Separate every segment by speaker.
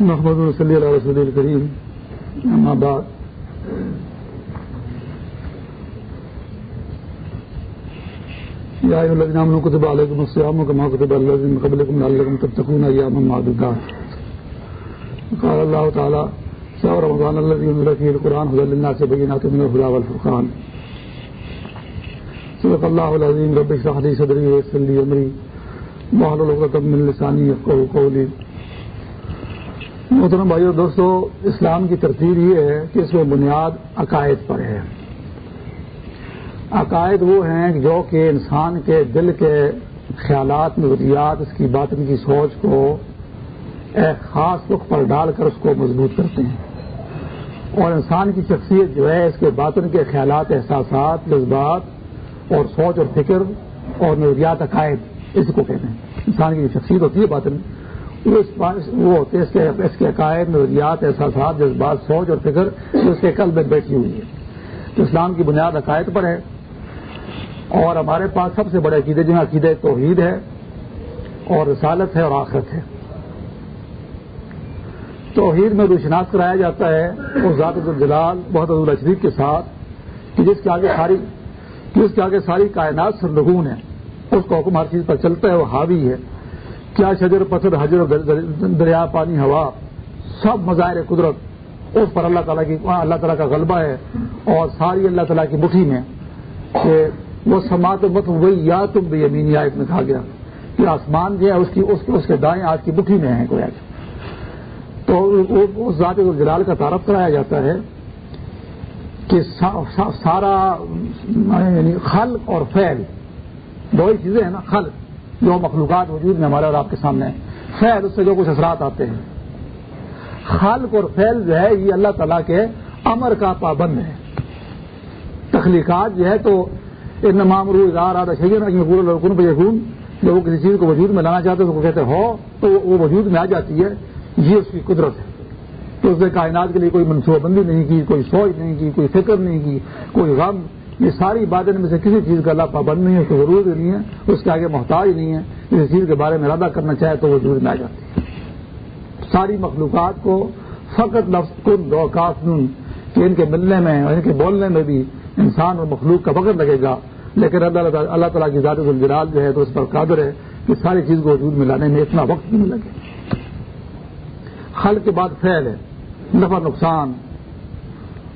Speaker 1: محمد صلی اللہ رسول الکریم اما بعد. یا ایھا الذین آمنوا کتب علیکم الصیام کما کتب علی الذین من قبلکم لعلکم تتقون ایاما معدودات. قال اللہ تعالی شهر رمضان الذي انزل فيه القرآن هدى للناس بينات من الهدى والفرقان. صدق الله العظيم. رب اشرح لي صدري ويسر لي امري واحلل عقدة من لساني يفقهوا قولي. محترم بھائیو، دوستو، اسلام کی ترتیب یہ ہے کہ اس میں بنیاد عقائد پر ہے۔ عقائد وہ ہیں جو کہ انسان کے دل کے خیالات، نظریات، اس کی باطن کی سوچ کو ایک خاص رخ پر ڈال کر اس کو مضبوط کرتے ہیں۔ اور انسان کی شخصیت جو ہے، اس کے باطن کے خیالات، احساسات، جذبات اور سوچ اور فکر اور نظریات، عقائد، اس کو کہتے ہیں۔ انسان کی جو شخصیت ہوتی ہے باطن وہ ہوتے اس کے اس کے عقائد، نظریات، احساسات، جذبات، سوچ اور فکر جو اس کے قلب میں بیٹھی ہوئی ہے تو اسلام کی بنیاد عقائد پر ہے۔ اور ہمارے پاس سب سے بڑے عقیدے جہاں عقیدے توحید ہے اور رسالت ہے اور آخرت ہے۔ توحید میں روشناس کرایا جاتا ہے اس ذات الجلال بہت عزول شریف کے ساتھ کہ جس کے آگے ساری جس کے آگے ساری کائنات سرلگون ہے اس کا حکم ہر چیز پر چلتا ہے، وہ حاوی ہے۔ کیا شجر پتھر، حجر دریا، پانی، ہوا، سب مظاہر قدرت۔ اس پر اللہ تعالیٰ کی اللہ تعالیٰ کا غلبہ ہے اور ساری اللہ تعالیٰ کی مٹھی میں کہ وہ سماعت مت وہی یا تم بھی یمینی، آیت میں کہا گیا کہ آسمان جو ہے، اس کی اس کے اس کے دائیں آج کی مٹھی میں ہیں کوئی تو اس ذات جلال کا تعارف کرایا جاتا ہے کہ سارا یعنی خل اور فیل دو ہی چیزیں ہیں نا خل جو مخلوقات وجود میں ہمارے اور آپ کے سامنے فیل اس سے جو کچھ اثرات آتے ہیں۔ خلق اور فیل جو ہے، یہ اللہ تعالیٰ کے امر کا پابند ہے۔ تخلیقات جو ہے تو ان معمر لڑکن پہ یقون جب وہ کسی چیز کو وجود میں لانا چاہتے ہیں تو کہتے ہو، تو وہ وجود میں آ جاتی ہے۔ یہ اس کی قدرت ہے۔ تو اس نے کائنات کے لیے کوئی منصوبہ بندی نہیں کی، کوئی سوچ نہیں کی، کوئی فکر نہیں کی، کوئی غم یہ ساری باتیں میں سے کسی چیز کا اللہ پابند نہیں ہے، اس کو ضرورت نہیں ہے، اس کے آگے محتاج نہیں ہے، کسی چیز کے بارے میں ارادہ کرنا چاہے تو وہ وجود میں آ جاتی ہے ساری مخلوقات کو فقط لفظ کن دو کافن کہ ان کے ملنے میں اور ان کے بولنے میں بھی انسان اور مخلوق کا وقت لگے گا۔ لیکن اللہ اللہ تعالیٰ کی ذات الجلال جو ہے تو اس پر قادر ہے کہ ساری چیز کو وجود میں لانے میں اتنا وقت نہیں لگے۔ خل کے بعد فیل ہے، نفع نقصان،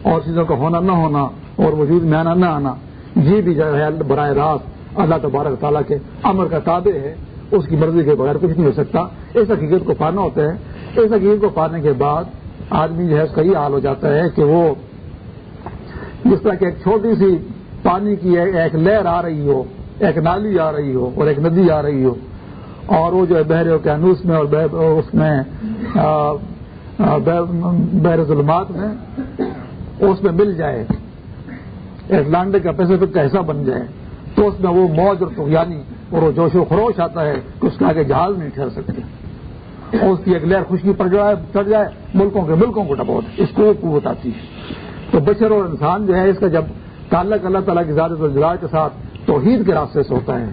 Speaker 1: اور چیزوں کا ہونا نہ ہونا اور وجود میں آنا، نہ آنا، یہ بھی جو ہے براہ راست اللہ تبارک تعالیٰ کے امر کا تابع ہے، اس کی مرضی کے بغیر کچھ نہیں ہو سکتا۔ اس حقیقت کو پانا ہوتا ہے۔ اس حقیقت کو پانے کے بعد آدمی جو ہے اس کا یہ حال ہو جاتا ہے کہ وہ جس طرح کہ ایک چھوٹی سی پانی کی ایک لہر آ رہی ہو، ایک نالی آ رہی ہو اور ایک ندی آ رہی ہو اور وہ جو ہے بحر کینوس میں اور اس میں بحر ظلمات میں، اس میں مل جائے۔ ایٹلانٹک کا پیسفک کا حصہ بن جائے؟ تو اس میں وہ موج اور تغیانی اور وہ جوش و خروش آتا ہے کہ اس کے آگے جہاز نہیں ٹھہر سکتے۔ اور اس کی ایک لہر خوشکی پڑ جائے، چڑھ جائے، ملکوں کے ملکوں کو ڈبوت اس کو قوت آتی ہے۔ تو بشر اور انسان جو ہے، اس کا جب تعلق اللہ تعالیٰ کی زیادہ تجربات کے ساتھ توحید کے راستے سے ہوتا ہے،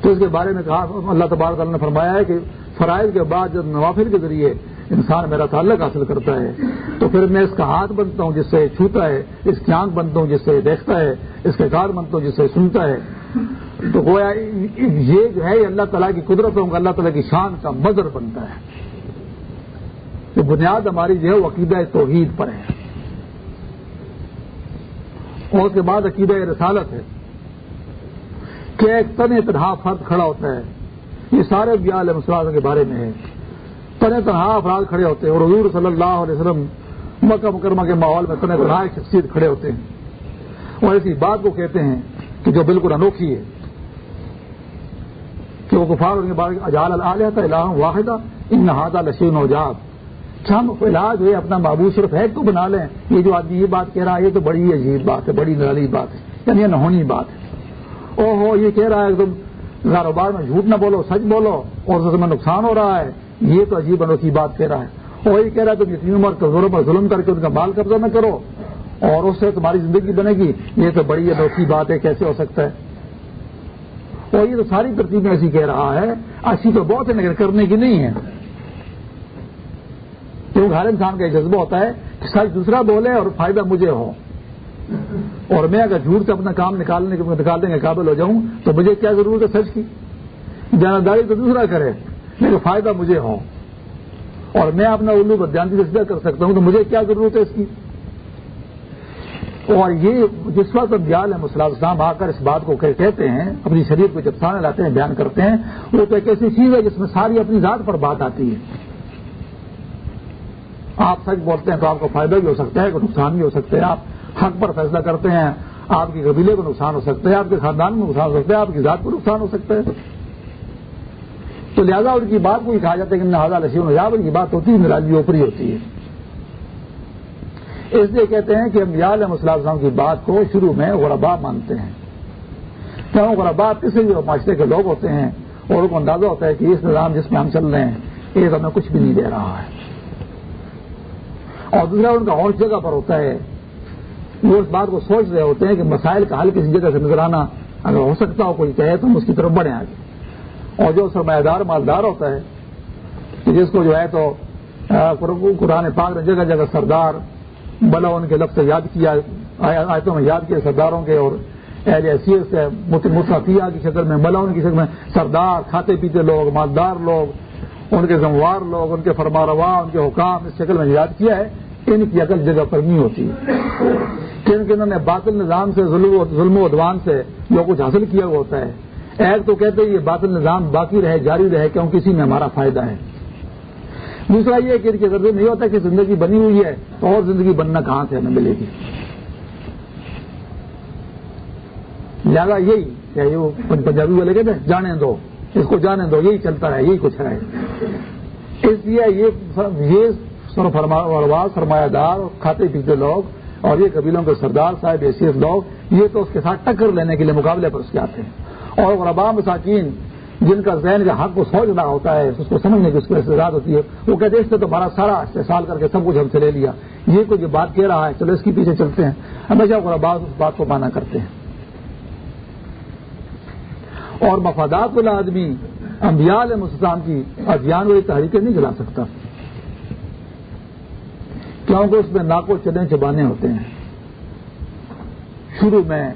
Speaker 1: تو اس کے بارے میں کہا، اللہ تبارک تعالیٰ نے فرمایا ہے کہ فرائض کے بعد جب نوافر کے ذریعے انسان میرا تعلق حاصل کرتا ہے، تو پھر میں اس کا ہاتھ بنتا ہوں جس سے چھوتا ہے، اس کی آنکھ بنتا ہوں جس سے دیکھتا ہے، اس کے کار بنتا ہوں جس سے سنتا ہے۔ تو گویا یہ جو ہے اللہ تعالیٰ کی قدرتوں کا اللہ تعالیٰ کی شان کا مظر بنتا ہے۔ تو بنیاد ہماری جو ہے، وہ عقیدہ توحید پر ہے۔ اور اس کے بعد عقیدہ رسالت ہے کہ ایک تن تنہا فرد کھڑا ہوتا ہے۔ یہ سارے بیال مسلم کے بارے میں ہے۔ تن تنہا افراد کھڑے ہوتے ہیں اور حضور صلی اللہ علیہ وسلم مکہ مکرمہ کے ماحول میں تن تنہا شخصیت کھڑے ہوتے ہیں۔ اور ایسی بات کو کہتے ہیں کہ جو بالکل انوکھی ہے، کہ وہ گفار ان کے بارے اجال الہ واحدہ، ان نہادہ لشین وجاد کیا ہم علاج ہے، اپنا بابو صرف ہے کو بنا لیں۔ یہ جو آدمی یہ بات کہہ رہا ہے، یہ تو بڑی عجیب بات ہے، بڑی نرالی بات ہے یعنی یہ نہونی بات ہے۔ او ہو یہ کہہ رہا ہے تم کاروبار میں جھوٹ نہ بولو، سچ بولو، اور اس میں نقصان ہو رہا ہے۔ یہ تو عجیب انوکھی بات کہہ رہا ہے۔ اور یہ کہہ رہا ہے تم اتنی عمر کمزوروں پر ظلم کر کے ان کا مال قبضہ نہ کرو، اور اس سے تمہاری زندگی بنے گی۔ یہ تو بڑی انوکھی بات ہے، کیسے ہو سکتا ہے؟ اور یہ تو ساری ترتیب میں ایسی کہہ رہا ہے۔ ایسی تو بہت ہے کرنے کی نہیں ہے۔ کیونکہ ہر انسان کا یہ جذبہ ہوتا ہے کہ سچ دوسرا بولے اور فائدہ مجھے ہو۔ اور میں اگر جھوٹ سے اپنا کام نکالنے نکالنے کے قابل ہو جاؤں، تو مجھے کیا ضرورت ہے سچ کی؟ جانبداری تو دوسرا کرے۔ لیکن فائدہ مجھے ہو اور میں اپنا الو بدیانتی سے کر سکتا ہوں تو مجھے کیا ضرورت ہے اس کی؟ اور یہ جس وقت بیال ہے مسلم اسلام آ کر اس بات کو کہتے ہیں، اپنی شریف کو جب سامنے لاتے ہیں، بیان کرتے ہیں، وہ تو ایک ایسی چیز ہے جس میں ساری اپنی ذات پر بات آتی ہے۔ آپ سچ بولتے ہیں تو آپ کو فائدہ بھی ہو سکتا ہے کوئی نقصان بھی ہو سکتا ہے۔ آپ حق پر فیصلہ کرتے ہیں، آپ کے قبیلے کو نقصان ہو سکتا ہے، آپ کے خاندان کو نقصان ہو سکتا ہے، آپ کی ذات کو نقصان ہو سکتا ہے۔ تو لہٰذا ان کی بات کو ہی کہا جاتا ہے کہ نہ لسیم یا ان کی بات ہوتی ہے ناراضی اوپری ہوتی ہے۔ اس لیے کہتے ہیں کہ ہم یاد السلام کی بات کو شروع میں غربا مانتے ہیں۔ کیوں غربا کسی بھی معاشرے کے لوگ ہوتے ہیں اور ان کو اندازہ ہوتا ہے کہ اس نظام جس میں ہم چل رہے ہیں، یہ ہمیں کچھ بھی نہیں دے رہا ہے۔ اور دوسرا، ان کا اور جگہ پر ہوتا ہے۔ وہ اس بات کو سوچ رہے ہوتے ہیں کہ مسائل کا حل کسی جگہ سے نظر آنا اگر ہو سکتا ہو، کوئی کہے تو ہم اس کی طرف بڑھیں آگے۔ اور جو سرمایہ دار مالدار ہوتا ہے، جس کو جو ہے تو قرآن پاک نے جگہ جگہ سردار، بلا ان کے لفظ سے یاد کیا آیتوں میں یاد کیا سرداروں کے اور اہل حیثیت سے مصافیہ کی شکل میں، بلا ان کی شکل میں سردار، کھاتے پیتے لوگ، مالدار لوگ، ان کے زموار لوگ، ان کے فرما روا، ان کے حکام، اس شکل میں یاد کیا ہے، ان کی عقل جگہ پر نہیں ہوتی۔ کیونکہ انہوں نے باطل نظام سے، ظلم و ادوان سے جو کچھ حاصل کیا ہوا ہوتا ہے ایک تو کہتے ہیں یہ باطل نظام باقی رہے، جاری رہے کیونکہ اسی میں ہمارا فائدہ ہے۔ دوسرا یہ کہ اگر نہیں ہوتا کہ زندگی بنی ہوئی ہے اور زندگی بننا کہاں سے ہمیں ملے گی؟ لہٰذا یہی وہ پنجابی والے کہتے ہیں، جانے دو، اس کو جانے دو، یہی چلتا ہے یہی کچھ ہے اس لیے یہ سرمایہ دار، کھاتے پیتے لوگ اور یہ قبیلوں کے سردار صاحب حیثیت لوگ، یہ تو اس کے ساتھ ٹکر لینے کے لیے مقابلے پر اس کے آتے ہیں۔ اور غربا مساکین جن کا ذہن کا حق کو سوچنا ہوتا ہے، اس کو سمجھنے کی اس کو استعداد ہوتی ہے، وہ کہتے ہیں تو ہمارا سارا استحصال کر کے سب کچھ ہم سے لے لیا۔ یہ کوئی جو بات کہہ رہا ہے، چلو اس کے پیچھے چلتے ہیں۔ ہمیشہ غربا اس بات کو مانا کرتے ہیں۔ اور مفادات والا آدمی امبیال مسلم کی ادھیان والی تحریکیں نہیں چلا سکتا۔ کیونکہ اس میں ناکو چنے چبانے ہوتے ہیں۔ شروع میں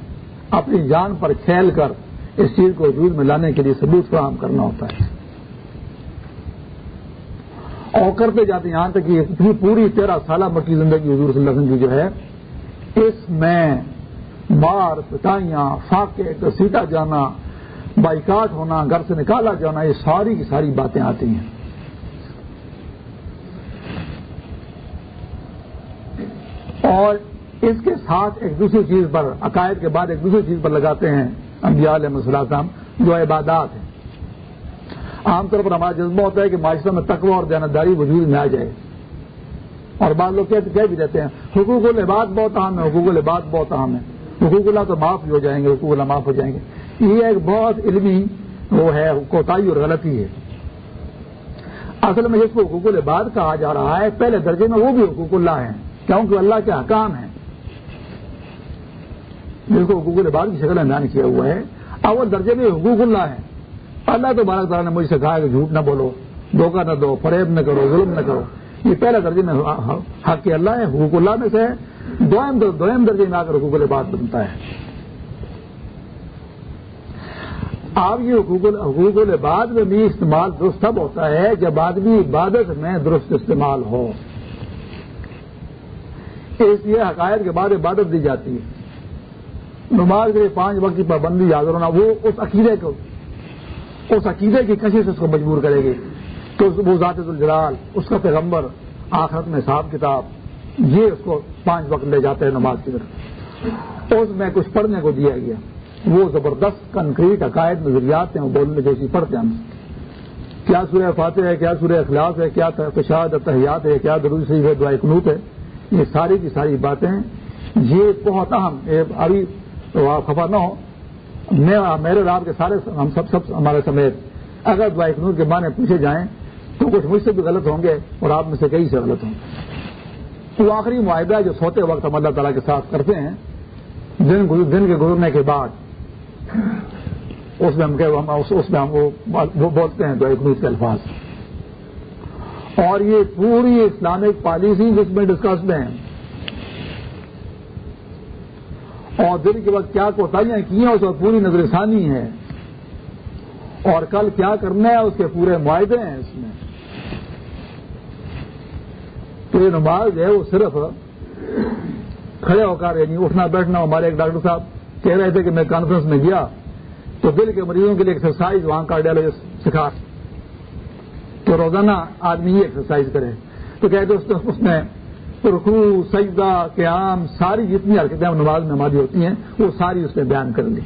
Speaker 1: اپنی جان پر کھیل کر اس چیز کو وجود میں لانے کے لیے ثبوت فراہم کرنا ہوتا ہے۔ اور کرتے جاتے ہیں یہاں تک کہ پوری تیرہ سالہ مکی زندگی حضور صلی اللہ علیہ وسلم کی جو ہے، اس میں مار، پٹائیاں، فاقے سیٹا جانا، بائیکاٹ ہونا، گھر سے نکالا جانا، یہ ساری کی ساری باتیں آتی ہیں۔ اور اس کے ساتھ ایک دوسری چیز پر، عقائد کے بعد ایک دوسری چیز پر لگاتے ہیں۔ انبیاء علیہ السلام جو عبادات ہیں۔ عام طور پر ہمارا جذبہ ہوتا ہے کہ معاشرے میں تقوی اور دیانتداری وجود میں آ جائے۔ اور بعض لوگ کہہ بھی دیتے ہیں، حقوق العباد بہت اہم ہے حقوق العباد بہت اہم ہے حقوق اللہ تو معاف ہو جائیں گے، حقوق اللہ معاف ہو جائیں گے۔ یہ ایک بہت علمی وہ ہے، کوتاہی اور غلطی ہے۔ اصل میں جس کو حقوق العباد کہا جا رہا ہے۔ پہلے درجے میں وہ بھی حقوق اللہ ہیں، کیونکہ اللہ کے حکام ہیں۔ جس کو حقوق العباد کی شکل بیان کیا ہوا ہے۔ اول درجے میں حقوق اللہ ہے اللہ تو بارہ تعالیٰ نے مجھ سے کہا کہ جھوٹ نہ بولو، دھوکہ نہ دو، فریب نہ کرو، ظلم نہ کرو۔ یہ پہلا درجے میں حق اللہ ہے حقوق اللہ میں سے دوئم درجے میں آ کر حقوق العباد بنتا ہے۔ آپ یہ حقوق حقوق العباد میں بھی استعمال درست تب ہوتا ہے جب آدمی عبادت میں درست استعمال ہو۔ اس لیے حقائق کے بعد عبادت دی جاتی ہے۔ نماز کے پانچ وقت کی پابندی حاضر ہونا وہ اس عقیدے کو، اس عقیدے کی کشش اس کو مجبور کرے گی۔ تو وہ ذات الجلال، اس کا پیغمبر، آخرت میں صاحب کتاب، یہ اس کو پانچ وقت لے جاتے ہیں نماز کی طرف۔ اس میں کچھ پڑھنے کو دیا گیا۔ وہ زبردست کنکریٹ عقائد، نظریات ہیں، وہ بولنے جیسی پڑھتے ہیں کیا سورہ فاتح ہے، کیا سورہ اخلاص ہے، کیا تشاد تحیات ہے، کیا شریف ہے، دعائے قنوت ہے، یہ ساری کی ساری باتیں یہ بہت اہم ابھی تو آپ خفا نہ ہو۔ میں میرے رات کے سارے ہم سب سب ہمارے سمیت اگر دعائے نور کے معنی پوچھے جائیں تو کچھ مجھ سے بھی غلط ہوں گے اور آپ میں سے کئی سے غلط ہوں گے۔ تو آخری معاہدہ جو سوتے وقت ہم اللہ تعالیٰ کے ساتھ کرتے ہیں۔ دن دن کے گزرنے کے بعد اس میں ہم اس میں ہم وہ بولتے ہیں دعائے نور کے الفاظ۔ اور یہ پوری اسلامک پالیسی جس میں ڈسکسڈ ہیں۔ اور دن کے وقت کیا کوتاہیاں کی ہیں، اس پر پوری نظر ثانی ہے اور کل کیا کرنا ہے، اس کے پورے معاہدے ہیں اس میں۔ تو یہ نماز ہے، وہ صرف کھڑے ہو کر یعنی اٹھنا، بیٹھنا، ہمارے ایک ڈاکٹر صاحب کہہ رہے تھے کہ میں کانفرنس میں گیا، تو دل کے مریضوں کے لیے ایکسرسائز وہاں کارڈیالوجسٹ سکھا۔ تو روزانہ آدمی یہ ایکسرسائز کرے۔ تو کہتے اس میں رخو سجدہ، قیام، ساری جتنی حرکتیں نماز میں ہماری ہوتی ہیں، وہ ساری اس نے بیان کر لی۔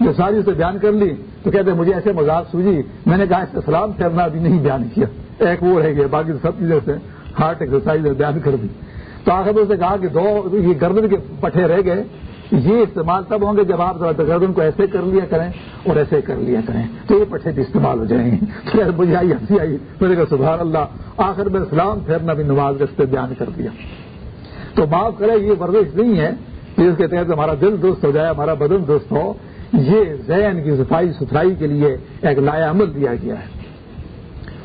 Speaker 1: جو ساری اس نے بیان کر لی، تو کہتے ہیں مجھے ایسے مذاق سوجی میں نے کہا اس سلام کرنا ابھی نہیں بیان کیا۔ ایک وہ رہ گیا، باقی سب چیزیں سے ہارٹ ایکسرسائز بیان کر دی۔ تو آخر اس نے کہا کہ دو، یہ گردن کے پٹھے رہ گئے یہ استعمال تب ہوں گے جب آپ ذرا گردن کو ایسے کر لیا کریں اور ایسے کر لیا کریں۔ تو یہ پٹھے بھی استعمال ہو جائیں۔ گے مجھے آئی، ہنسی آئی۔ میرے کہا، سبحان اللہ، آخر میں اسلام پھیرنا بھی نماز اس پہ بیان کر دیا۔ تو معاف کرے یہ ورزش نہیں ہے کہ اس کے تحت ہمارا دل درست ہو جائے، ہمارا بدن درست ہو۔ یہ ذہن کی صفائی، ستھرائی کے لیے ایک لایا عمل دیا گیا ہے۔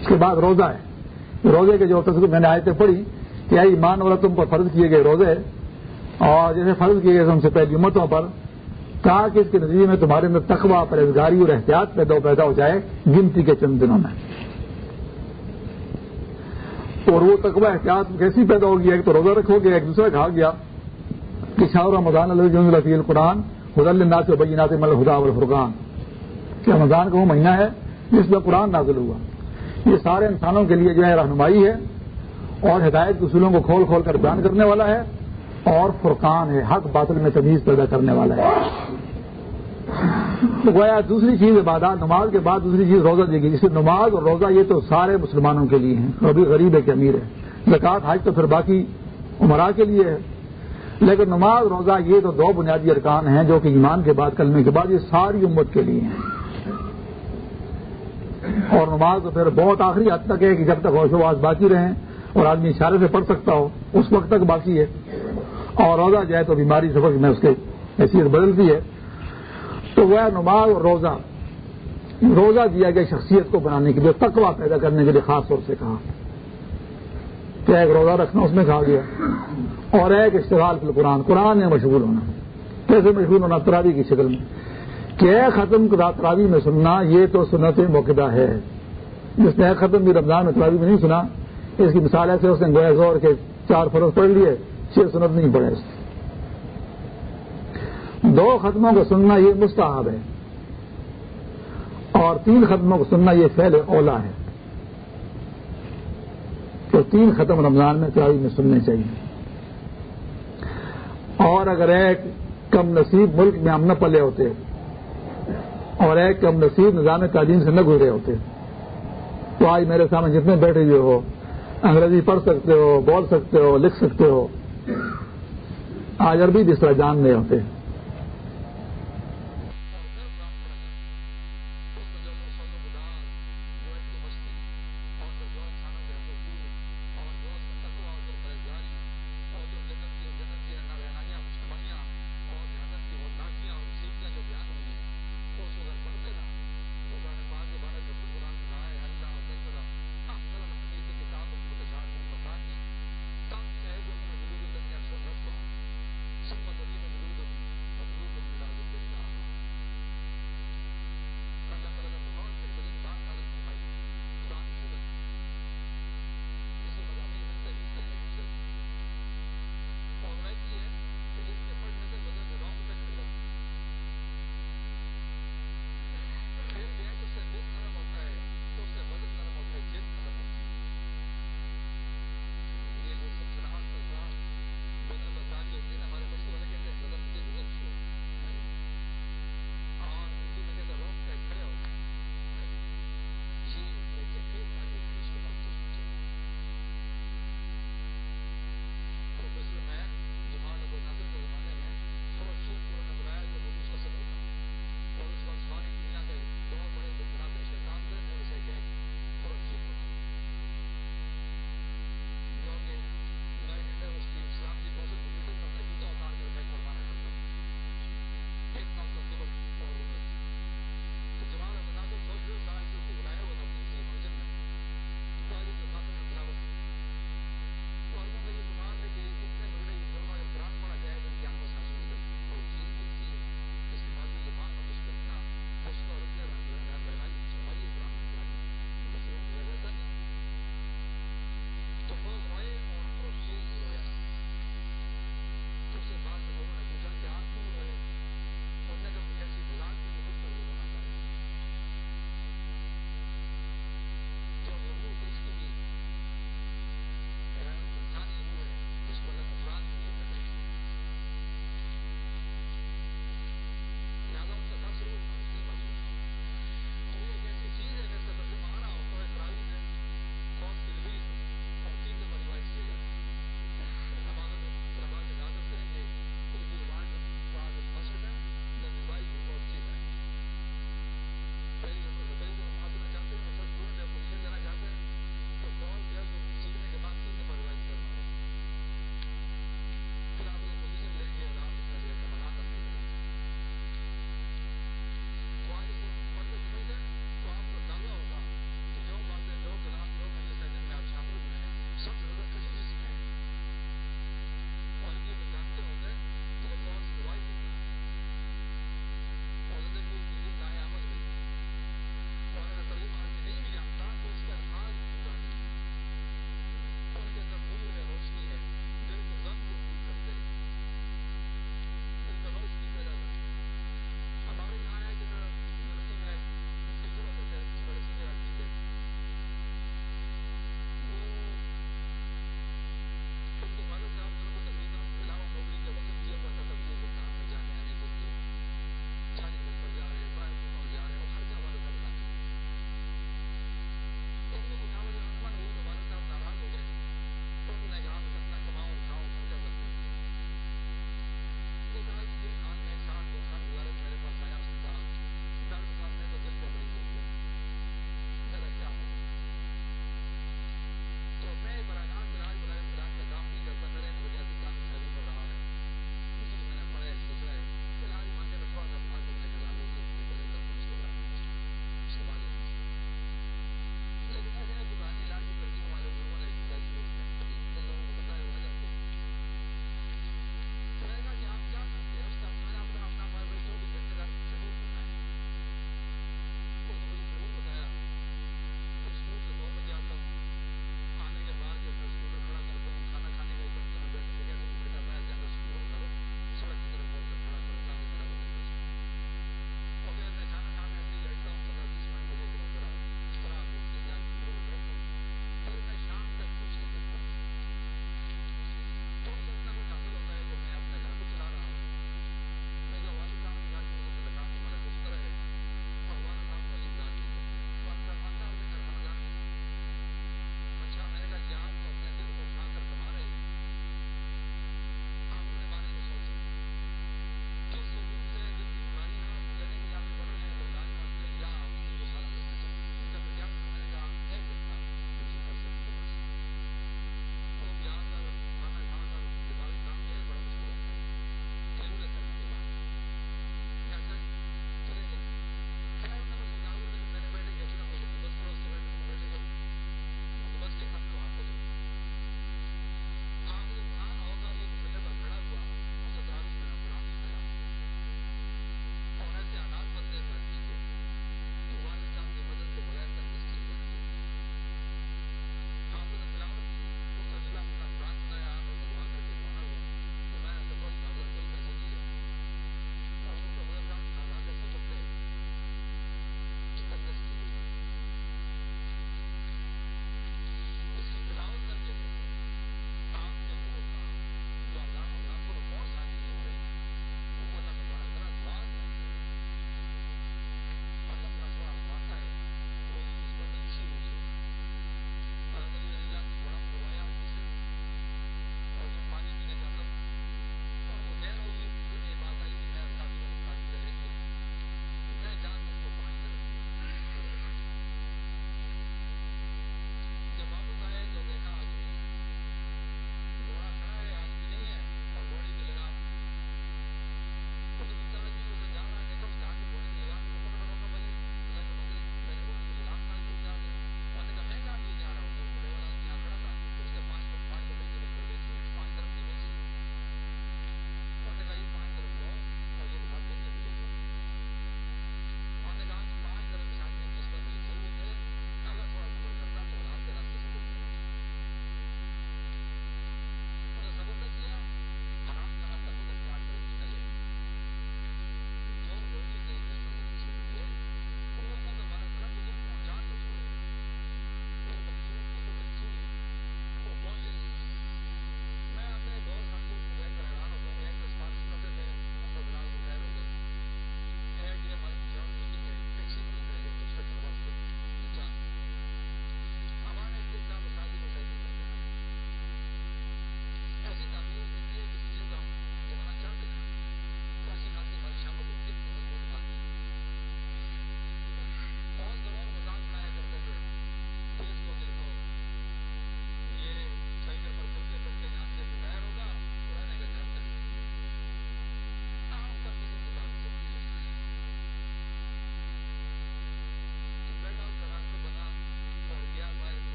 Speaker 1: اس کے بعد روزہ ہے۔ روزے کے جو تصویر میں نے آیتیں پڑھی کہ ایمان والا، تم پر فرض کیے گئے روزے اور جیسے فرض کیے گئے ہم سے پہلی امتوں پر، کہا کہ اس کے نتیجے میں تمہارے اندر تقوا پرہزگاری اور احتیاط پیدا پیدا ہو جائے گنتی کے چند دنوں میں۔ اور وہ تقوا احتیاط کیسی پیدا ہوگی؟ ایک تو روزہ رکھو گے، ایک دوسرا کہا گیا۔ کہ شاہ رمضان الفی القرآن حد الناس و بینات مل خدا الفرقان کہ رمضان کا وہ مہینہ ہے جس میں قرآن نازل ہوا۔ یہ سارے انسانوں کے لیے جو ہے رہنمائی ہے اور ہدایت کے اصولوں کو کھول کھول کر بیان کرنے والا ہے۔ اور فرقان ہے، حق باطل میں تمیز پیدا کرنے والا ہے۔ تو گویا دوسری چیز عبادات نماز کے بعد دوسری چیز روزہ دے گی جسے نماز اور روزہ یہ تو سارے مسلمانوں کے لیے ہیں۔ کبھی غریب ہے کہ امیر ہے۔ زکات حج تو پھر باقی عمرا کے لیے ہے۔ لیکن نماز، روزہ یہ تو دو بنیادی ارکان ہیں جو کہ ایمان کے بعد، کلمے کے بعد، یہ ساری امت کے لیے ہیں۔ اور نماز تو پھر بہت آخری حد تک ہے کہ جب تک ہوش واس باقی رہیں اور آدمی اشارے سے پڑھ سکتا ہو، اس وقت تک باقی ہے۔ اور روزہ جائے تو بیماری سفر میں اس کی حیثیت بدلتی ہے۔ تو وہ نماز اور روزہ۔ روزہ دیا گیا شخصیت کو بنانے کے لیے تقوا پیدا کرنے کے لیے خاص طور سے کہا۔ کہ ایک روزہ رکھنا اس میں کہا گیا۔ اور ایک اشتغال فی قرآن قرآن میں مشغول ہونا۔ کیسے مشغول ہونا؟ تراوی کی شکل میں۔ کہ ختم تراوی میں سننا، یہ تو سنت موقع ہے۔ جس نے ایک ختم بھی رمضان میں تراوی میں نہیں سنا، اس کی مثال ایسے اس نے گویا زور کے چار فروغ پڑھ لیے۔ چھ سنت نہیں پڑے اس دو ختموں کو سننا یہ مستحب ہے اور تین ختموں کو سننا یہ فیل اولا ہے۔ تو تین ختم رمضان میں تراوی میں سننے چاہیے۔ اور اگر ایک کم نصیب ملک میں ہم نہ پلے ہوتے، اور ایک کم نصیب نظام تعلیم سے نہ گزرے ہوتے، تو آج میرے سامنے جتنے بیٹھے ہوئے ہو، انگریزی پڑھ سکتے ہو، بول سکتے ہو، لکھ سکتے ہو آج عربی بھی طرح جان رہے ہوتے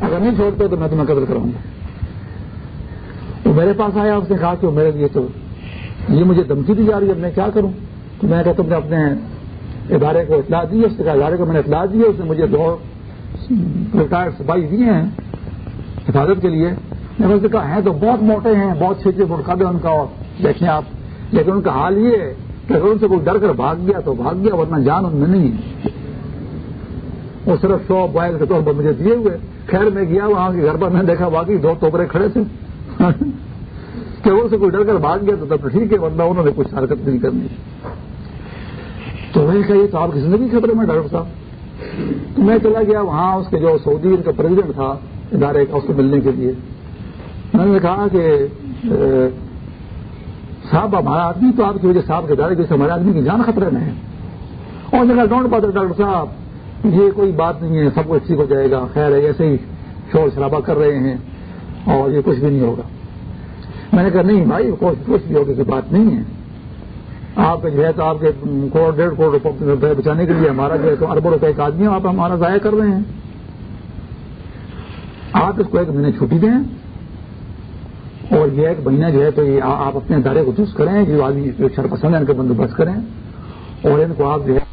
Speaker 1: اگر نہیں چھوڑتے تو میں تمہیں قدر کروں گا۔ وہ میرے پاس آیا، اس نے کہا کہ وہ میرے لیے تو یہ مجھے دھمکی دی جا رہی ہے، اب میں کیا کروں؟ تو میں کہا، تم نے اپنے ادارے کو اطلاع دی اس نے ادارے کو میں نے اطلاع دی اس نے مجھے دو ریٹائر سپاہی دیے ہیں حفاظت کے لیے۔ میں نے کہا، ہیں تو بہت موٹے ہیں، بہت چھیٹے مرکب ہے ان کا۔ اور دیکھیں آپ، لیکن ان کا حال یہ ہے کہ اگر ان سے کوئی ڈر کر بھاگ گیا تو بھاگ گیا، ورنہ جان ان میں نہیں ہے۔ وہ صرف سو بوائل کے طور پر مجھے دیے ہوئے۔ خیر میں گیا وہاں کے گھر پر، میں نے دیکھا باقی دو توبرے کھڑے تھے۔ کہ وہ سے کوئی ڈر کر بھاگ گیا تو تب ٹھیک ہے، ورنہ انہوں نے کچھ حرکت نہیں کرنی۔ تو وہی کہیے تو آپ کی زندگی خبر میں ڈاکٹر صاحب۔ تو میں چلا گیا وہاں، اس کے جو سعودی ان کا پریزیڈنٹ تھا، ادارے کا، اس کو ملنے کے لیے۔ میں نے کہا کہ صاحب، ہمارا آدمی تو آپ کی وجہ صاحب کے ادارے کی ہمارے آدمی کی جان خطرے میں ہے۔ اور جگہ ڈونٹ پاتے ڈاکٹر صاحب۔ یہ کوئی بات نہیں ہے، سب کچھ ٹھیک ہو جائے گا، خیر ہے، ایسے ہی شور شرابہ کر رہے ہیں اور یہ کچھ بھی نہیں ہوگا۔ میں نے کہا، نہیں بھائی کچھ بھی ہوگی کی بات نہیں ہے۔ آپ جو ہے تو آپ کے کروڑ، ڈیڑھ کروڑ روپئے بچانے کے لیے ہمارا جو ہے تو اربوں روپئے کا آدمی آپ ہمارا ضائع کر رہے ہیں۔ آپ اس کو ایک مہینے چھٹی دیں۔ اور یہ ایک مہینہ جو ہے تو یہ آپ اپنے ادارے کو درست کریں جو آدمی شر پسند ہے ان کا بندوبست کریں۔ اور ان کو آپ جو ہے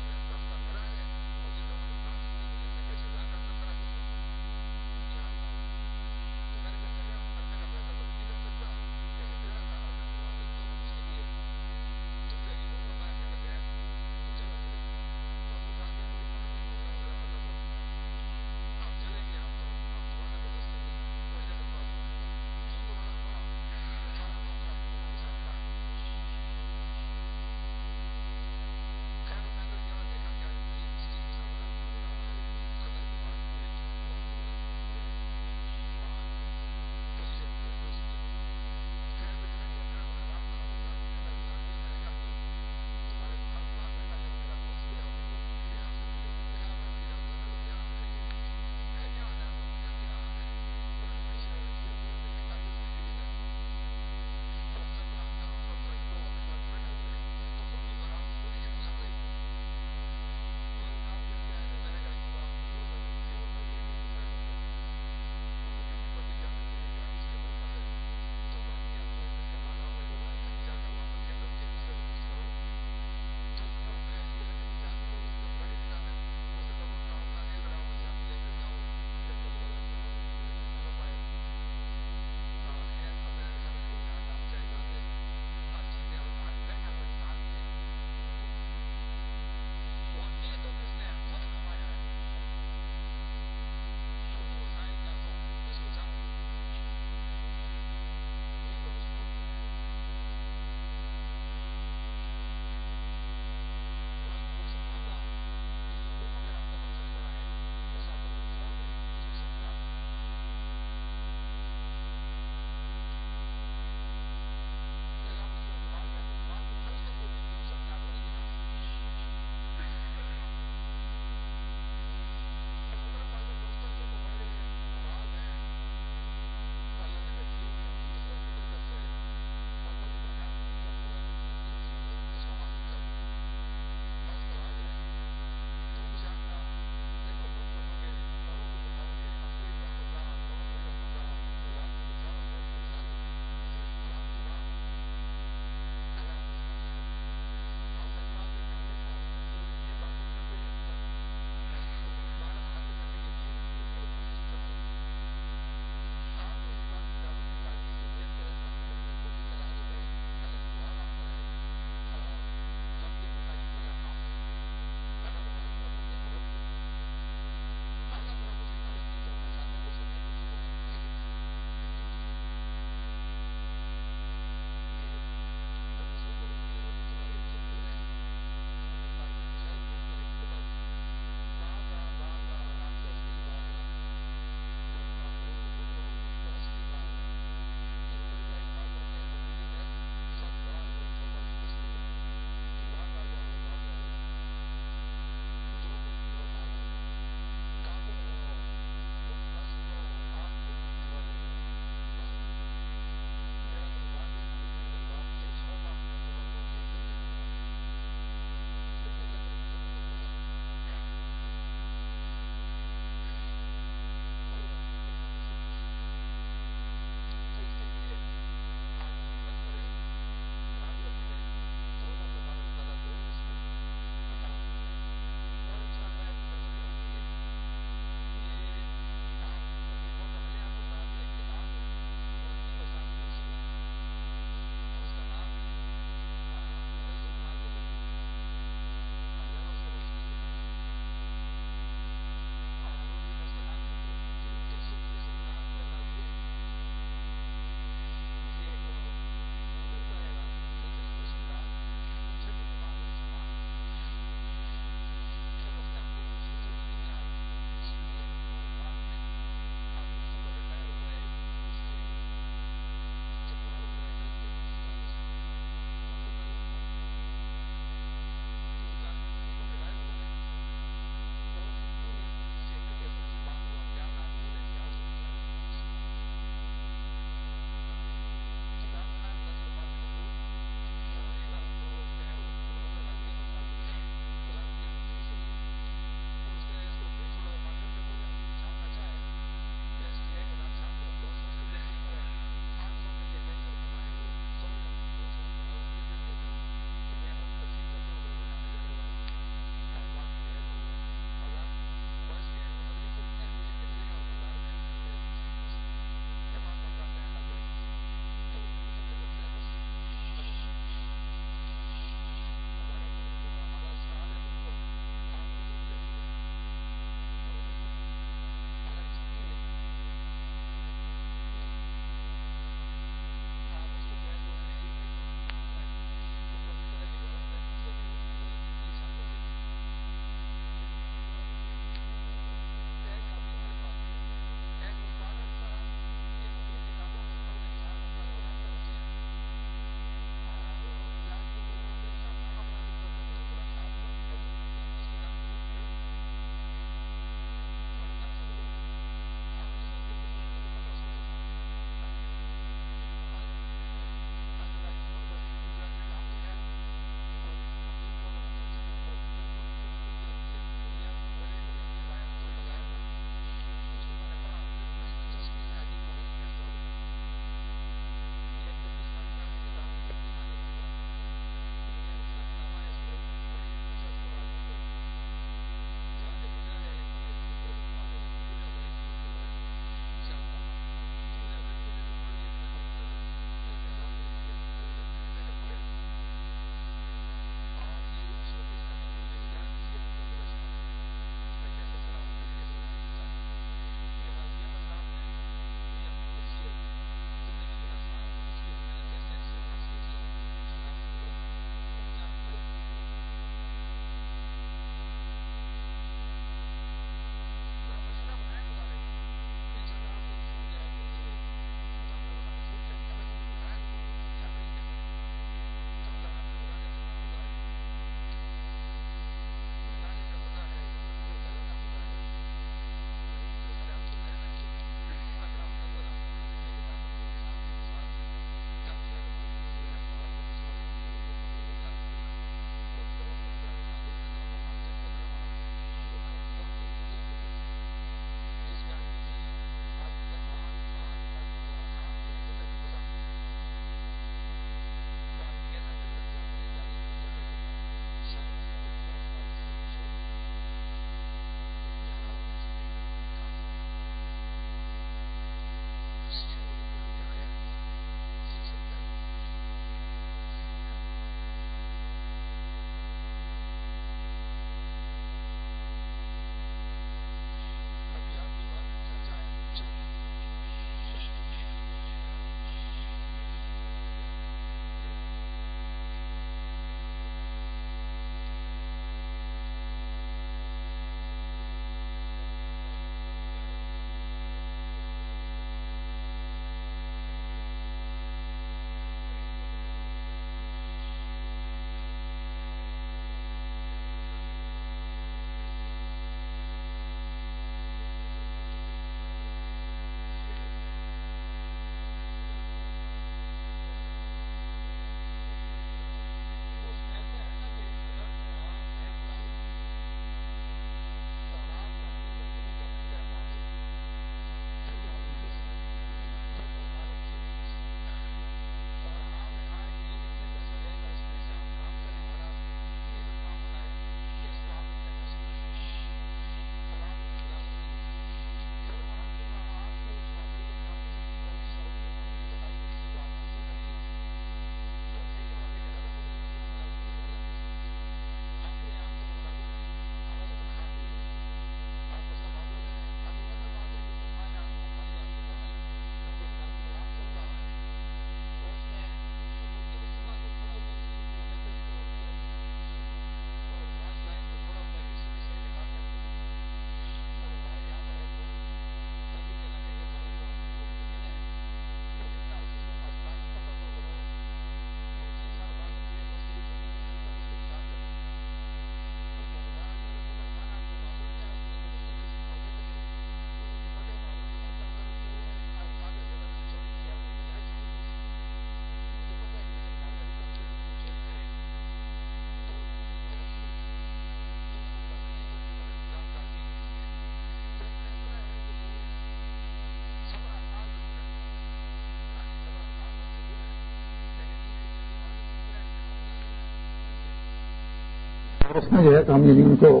Speaker 1: اس میں جو ہے کہ ہم یعنی ان کو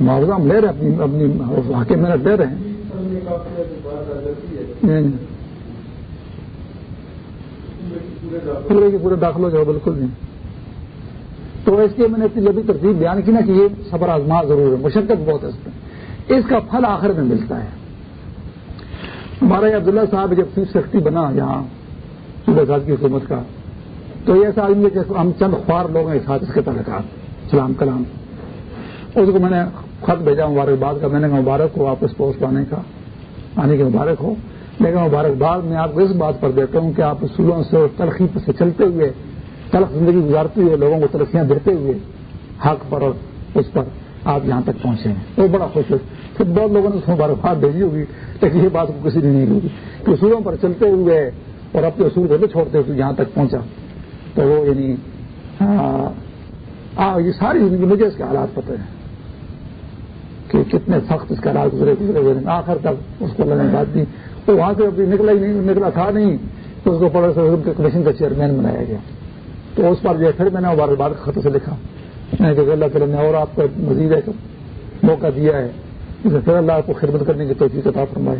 Speaker 1: معاوضہ ہم لے رہے ہیں، اپنی اپنی حق محنت لے رہے ہیں۔ یعنی پورے کے پورے داخل ہو جاؤ، بالکل نہیں۔ تو اس لیے میں نے اتنی لمبی ترتیب بیان کی نا کہ یہ صبر آزما ضرور ہے، مشقت بہت ہے اس میں اس کا پھل آخر میں ملتا ہے۔ ہمارا عبداللہ صاحب جب چیف سیکٹری بنا یہاں صوبہ سال کی حکومت کا، تو یہ ایسا آدمی کہ ہم چند خوار لوگ ہیں اس کے تعلقات سلام، کلام۔ اس کو میں نے خط بھیجا مبارکباد کا۔ میں نے کہا، مبارک ہو، واپس پوسٹ آنے کا۔ آنے کی مبارک ہو۔ لیکن مبارکباد میں آپ کو اس بات پر دیتا ہوں کہ آپ اصولوں سے تلخی سے چلتے ہوئے، تلخ زندگی گزارتے ہوئے، لوگوں کو تلخیاں دیتے ہوئے حق پر اور اس پر آپ یہاں تک پہنچے ہیں۔ وہ بڑا خوش ہے پھر بہت لوگوں نے اس مبارکباد بھیجی ہوگی، لیکن یہ بات کو کسی نے نہیں ہوگی کہ اصولوں پر چلتے ہوئے اور اپنے اصول کو بھی چھوڑتے ہوئے یہاں تک پہنچا۔ تو وہ یعنی ہاں، ہاں، یہ ساری زندگی مجھے اس کے حالات پتہ ہیں کہ کتنے سخت اس کا راج گزرے گزرے ہوئے آخر تک اس کو لگنے بات دی تو وہاں سے ابھی نکلا ہی نہیں، نکلا تھا نہیں، تو اس کو پڑے کے کمیشن کا چیئرمین بنایا گیا۔ تو اس پر جو ہے پھر میں نے بار بار خط سے لکھا۔ میں کہ اللہ تعالیٰ نے اور آپ کو مزید ایک موقع دیا ہے اسے پھر اللہ آپ کو خدمت کرنے کی توفیق عطا فرمائے۔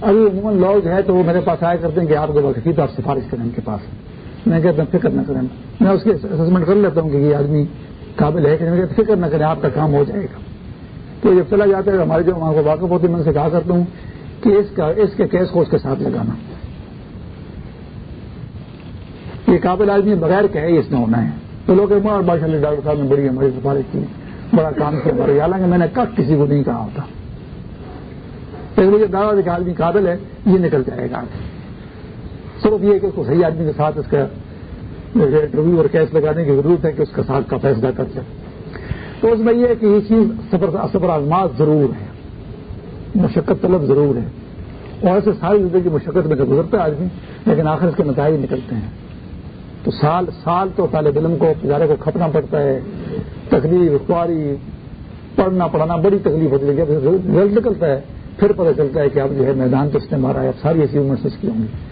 Speaker 1: ابھی عموماً لوگ ہیں تو وہ میرے پاس آیا کرتے ہیں کہ آپ کو بقید آپ سفارش کریں ان کے پاس۔ میں کہتا ہوں، فکر نہ کریں۔ میں اس کی اسسمنٹ کر لیتا ہوں کہ یہ آدمی قابل ہے کہ فکر نہ کریں، آپ کا کام ہو جائے گا۔ تو جب چلا جاتا ہے، ہمارے جو وہاں کو واقف ہوتے ہیں، میں سے کہا کرتا ہوں کہ اس کا اس کے کیس کو اس کے ساتھ لگانا۔ یہ قابل آدمی بغیر کہ اس نے ہونا ہے۔ تو لوگ بادشاہ ڈاکٹر صاحب نے بڑی ہماری سفارش کی۔ بڑا کام کیا ہمارے حالانکہ میں نے کب کسی کو نہیں کہا ہوتا۔ مجھے دعویٰ کہ آدمی قابل ہے، یہ نکل جائے گا۔ صرف یہ کہ اس کو صحیح آدمی کے ساتھ اس کا انٹرویو اور کیس لگانے کی ضرورت ہے کہ اس کے ساتھ کا فیصلہ کر سکے۔ تو اس میں یہ ہے کہ یہ چیز سفر آزماز ضرور ہے۔ مشقت طلب ضرور ہے۔ اور ایسے ساری زندگی مشقت میں گزرتا ہے آدمی، لیکن آخر اس کے نتائج نکلتے ہیں۔ تو سال سال تو طالب علم کو ادارے کو کھپنا پڑتا ہے۔ تکلیف، خواری، پڑھنا پڑھانا بڑی تکلیف ہوتی ہے۔ رزلٹ نکلتا ہے، پھر پتہ چلتا ہے کہ اب جو ہے میدان تو اس نے مارا ہے اب ساری اچیومنٹس اس کی ہوں گی۔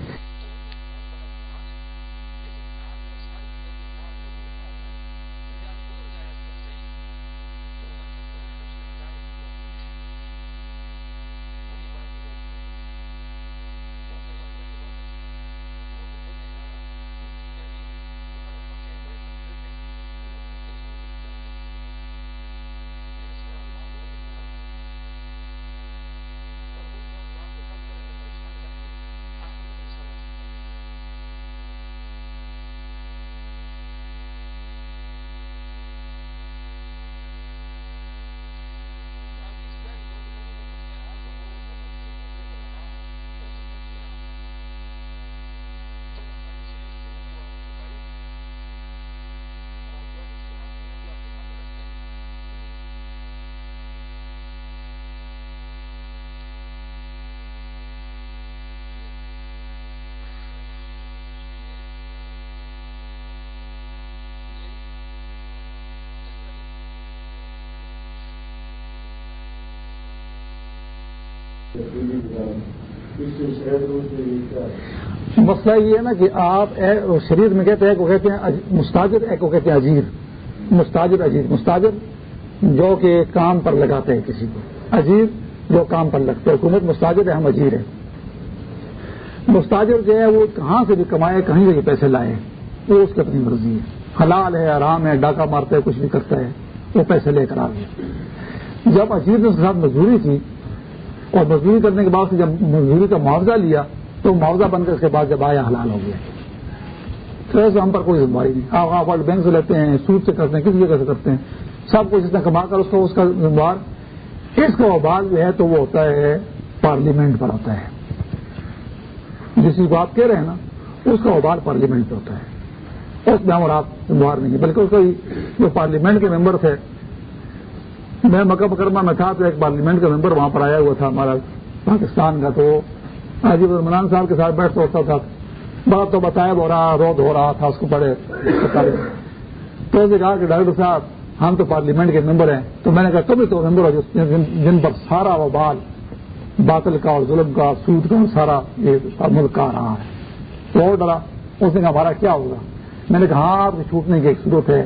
Speaker 1: مسئلہ یہ ہے نا کہ آپ شریر میں کہتے ہیں ایک وہ کہتے ہیں مستاجر ایک وہ کہتے ہیں عجیر۔ مستاجر عجیر۔ مستاجر جو کہ کام پر لگاتے ہیں کسی کو۔ عجیر جو کام پر لگتے ہیں۔ حکومت مستاجر ہے، ہم عجیر ہیں۔ مستاجر جو ہے، وہ کہاں سے بھی کمائے، کہیں سے بھی پیسے لائے۔ وہ اس کی اپنی مرضی ہے۔ حلال ہے آرام ہے، ڈاکہ مارتا ہے، کچھ بھی کرتا ہے، وہ پیسے لے کر آ گیا۔ جب عجیب نے اس کے ساتھ مزدوری کی اور مزدوری کرنے کے بعد جب مزدوری کا معاوضہ لیا تو معاوضہ بن کر اس کے بعد جب آیا حلال ہو گیا۔ تو ایسے ہم پر کوئی ذمہ داری نہیں۔ آپ ورلڈ بینک سے لیتے ہیں، سود سے کرتے ہیں کسی جگہ سے کرتے ہیں؟ سب کچھ اتنا کما کر اس کو، اس کا ذمہ اس کا وبال جو ہے تو وہ ہوتا ہے، پارلیمنٹ پر ہوتا ہے۔ جس چیز کو آپ کہہ رہے ہیں نا، اس کا وبال پارلیمنٹ پہ ہوتا ہے۔ اس میں ہم اور آپ ذمہ نہیں بلکہ اس کا جو پارلیمنٹ کے ممبر تھے۔ میں مکہ مکرمہ میں تھا تو ایک پارلیمنٹ کا ممبر وہاں پر آیا ہوا تھا ہمارا پاکستان کا، تو عجیب المنان صاحب کے ساتھ بیٹھتا ہوتا تھا۔ بات تو بتایا ہو رہا رود ہو رہا تھا، اس کو پڑھے تو نے کہا کہ ڈاکٹر صاحب، ہم تو پارلیمنٹ کے ممبر ہیں۔ تو میں نے کہا، تم تو ممبر ہو جن پر سارا وہ بال باطل کا اور ظلم کا، سود کا سارا یہ ملک کا رہا ہے۔ تو اور ڈرا۔ اس نے کہا، ہمارا کیا ہوگا؟ میں نے کہا ہاں آپ کے چھوٹنے کی ایک صورت ہے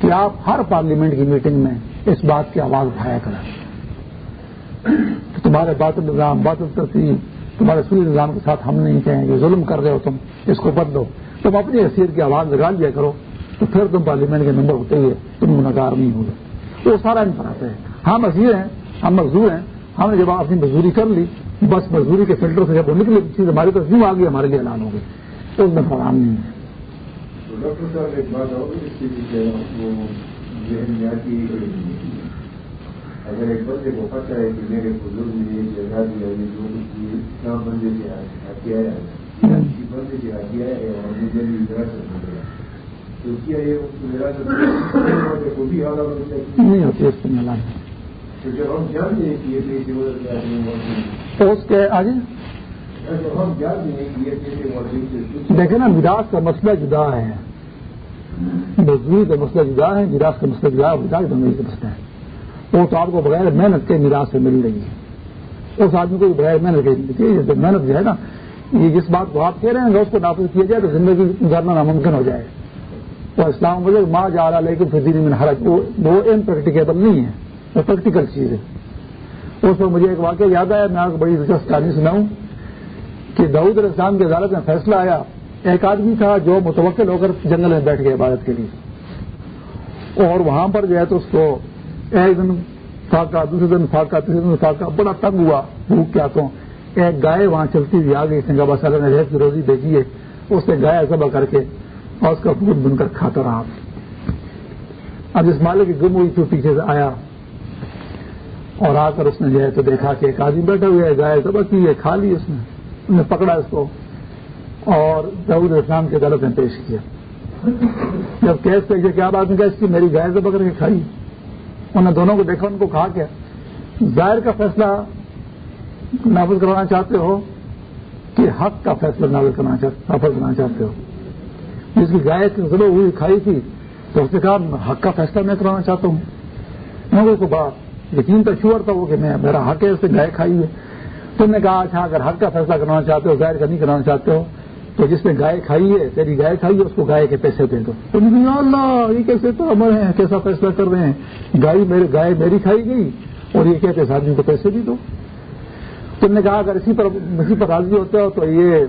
Speaker 1: کہ آپ ہر پارلیمنٹ کی میٹنگ میں اس بات کی آواز اٹھایا کریں۔ کہ تمہارے باطل نظام، باطل ترتیب تمہارے سوری نظام کے ساتھ ہم نہیں کہیں یہ ظلم کر رہے ہو تم، اس کو بدلو۔ تم اپنی حیثیت کی آواز لگا لیا کرو، تو پھر تم پارلیمنٹ کے ممبر ہوتے ہوئے تم گناکار نہیں ہوگے۔ وہ سارا انفراد ہے۔ ہم اصیر ہیں، ہم مزدور ہیں، ہم نے جب اپنی مزدوری کر لی، بس مزدوری کے فلٹر سے جب وہ نکلی، چیز ہماری تو یوں آ گئی، ہمارے لیے اعلان ہو گئی۔ اس میں فراہم نہیں ہے۔ ڈاکٹر صاحب، ایک بات اور
Speaker 2: اگر ایک بندے کو پتہ ہے کہ میرے بزرگ نے یہ جگہ دیا یہ جو کچھ اسلام بندے سے ہتھیار ہے بندے سے ہتھیار ہے اور مجھے بھی وراثت مل گیا تو کیا یہ وراثت کو بھی اعلیٰ اس میں تو جب ہم جانتے ہیں کہ یہ پیسے
Speaker 1: اس کے آگے؟ دیکھیں نا وراث کا مسئلہ جدا ہے۔ مزدوری کا مسئلہ جدا ہے میراث کا مسئلہ جدا ہے دونوں کا مسئلہ ہے۔ وہ تو آپ کو بغیر محنت کے میراث سے مل رہی ہے۔ اس آدمی کو بغیر محنت کے محنت جو ہے نا، یہ جس بات کو آپ کہہ رہے ہیں اس کو نافذ کیا جائے تو زندگی گزارنا ناممکن ہو جائے۔ تو اسلام مجھے ماں جا رہا لیکن پھر میں حرج، وہ ان پریکٹیکیبل نہیں ہے، وہ پریکٹیکل چیز ہے۔ اس میں مجھے ایک واقعہ یاد آیا، میں آپ کو بڑی دلچسپ کہانی سناؤں کہ دعود السلام کی عدالت میں فیصلہ آیا، ایک آدمی تھا جو متوقع ہو کر جنگل میں بیٹھ گیا عبادت کے لیے۔ اور وہاں پر جو ہے تو اس کو ایک دن فاقہ، دوسرے دن فاقہ، تیسرے دن فاقہ، بڑا تنگ ہوا بھوک کیا تو ایک گائے وہاں چلتی ہوئی آ گئی، سنگا سالہ نے ریت کی روزی بھیجی ہے۔ اس نے گائے ذبح کر کے اور اس کا پھول بن کر کھاتا رہا۔ اب اس مالک کی گم ہوئی تو پیچھے سے آیا اور آ کر اس نے جو ہے تو دیکھا کہ ایک آدمی بیٹھا ہوا ہے، گائے ذبح کی ہے، کھا لی اس نے۔ نے پکڑا اس کو اور داود اسلام کی عدالت میں پیش کیا۔ جب کیس پہ کیا بات نہیں اس کی میری گائے سے پکڑ کے کھائی۔ انہوں نے دونوں کو دیکھا، ان کو کہا کیا ظاہر کا فیصلہ نافذ کروانا چاہتے ہو کہ حق کا فیصلہ نافذ کرنا نافذ چاہتے ہو۔ جس کی گائے ضرور ہوئی، کھائی تھی، تو اس نے کہا حق کا فیصلہ میں کرانا چاہتا ہوں۔ میں کو بات، یقین تو شور تھا وہ کہ میں، میرا حق ہے، اس سے گائے کھائی ہے۔ تم نے کہا اچھا اگر حق کا فیصلہ کرنا چاہتے ہو، ظاہر کا نہیں کرانا چاہتے ہو تو جس نے گائے کھائی ہے، تیری گائے کھائی ہے، اس کو گائے کے پیسے دے دو۔ اللہ، یہ کیسے تو امر ہیں، کیسا فیصلہ کر رہے ہیں؟ گائے میرے گائے میری کھائی گئی اور یہ کہتے آدمی کو پیسے بھی دو۔ تم نے کہا، اگر اسی پر اسی پر راضی ہوتے ہو تو یہ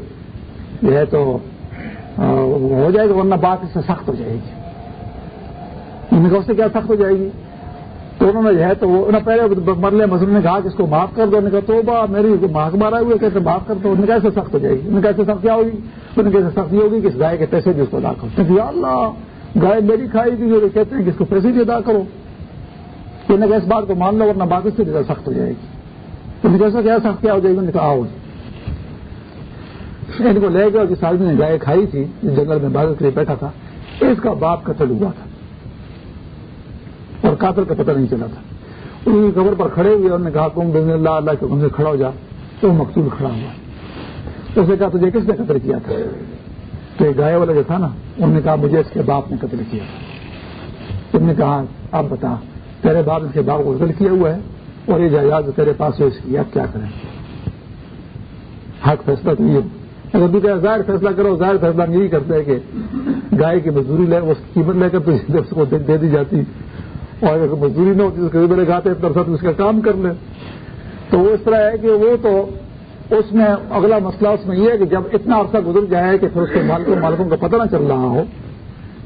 Speaker 1: جو ہے تو ہو جائے گا، ورنہ بات اس سے سخت ہو جائے گی۔ ان نے کہا، اس سے کیا سخت ہو جائے گی؟ تو انہوں نے ہے تو وہ پہلے مرلے مسلم نے کہا کہ اس کو معاف کر دو کہا تو با میری ماہ مارا ہوئے کہتے معاف کر دو۔ کیسے سخت ہو جائے گی۔ ان کیسے سخت کیا ہوگی؟ ان کیسے سخت یہ ہوگی کہ اس گائے کے پیسے بھی اس کو ادا کرو۔ اللہ، گائے میری کھائی تھی جو کہتے ہیں کہ اس کو پیسے بھی ادا کرو۔ تو نے کہا اس بات کو مان لو، ورنہ بات اس سے زیادہ سخت ہو جائے گی۔ تو نے کیسا کیا سخت کیا ہو جائے گی؟ انہوں نے کہا آؤ۔ ان کو لے گیا جس آدمی نے گائے کھائی تھی جس جنگل میں بھاگت کے لیے بیٹھا تھا، اس کا باپ قتل ہوا تھا۔ قاتل کا پتہ نہیں چلا تھا۔ ان کی قبر پر کھڑے ہوئے انہوں نے کہا تم بزن اللہ اللہ کے حکم سے کھڑا ہو جا۔ تو مقصود کھڑا ہوا۔ اسے کہا، تجھے کس نے قتل کیا تھا؟ تو یہ گائے والا جو تھا نا، انہوں نے کہا، مجھے اس کے باپ نے قتل کیا۔ تم نے کہا آپ بتا، تیرے باپ اس کے باپ کو قتل کیا ہوا ہے؟ اور یہ جائیداد تیرے پاس ہے اس کی، اب کیا کریں؟ حق فیصلہ تو یہ۔ اگر تو کہ ظاہر فیصلہ کرو، ظاہر فیصلہ ہم یہی کرتے ہیں کہ گائے کی مزدوری لے، اس کی قیمت لے کر اس کو دے دی جاتی۔ اور اگر مزدوری نہ ہوتی تو میرے کھاتے اتنا سب اس کا کام کر لیں۔ تو وہ اس طرح ہے کہ وہ تو اس میں اگلا مسئلہ اس میں یہ ہے کہ جب اتنا عرصہ گزر جائے کہ پھر اس کے مالکوں مالکوں کا پتہ نہ چل رہا ہو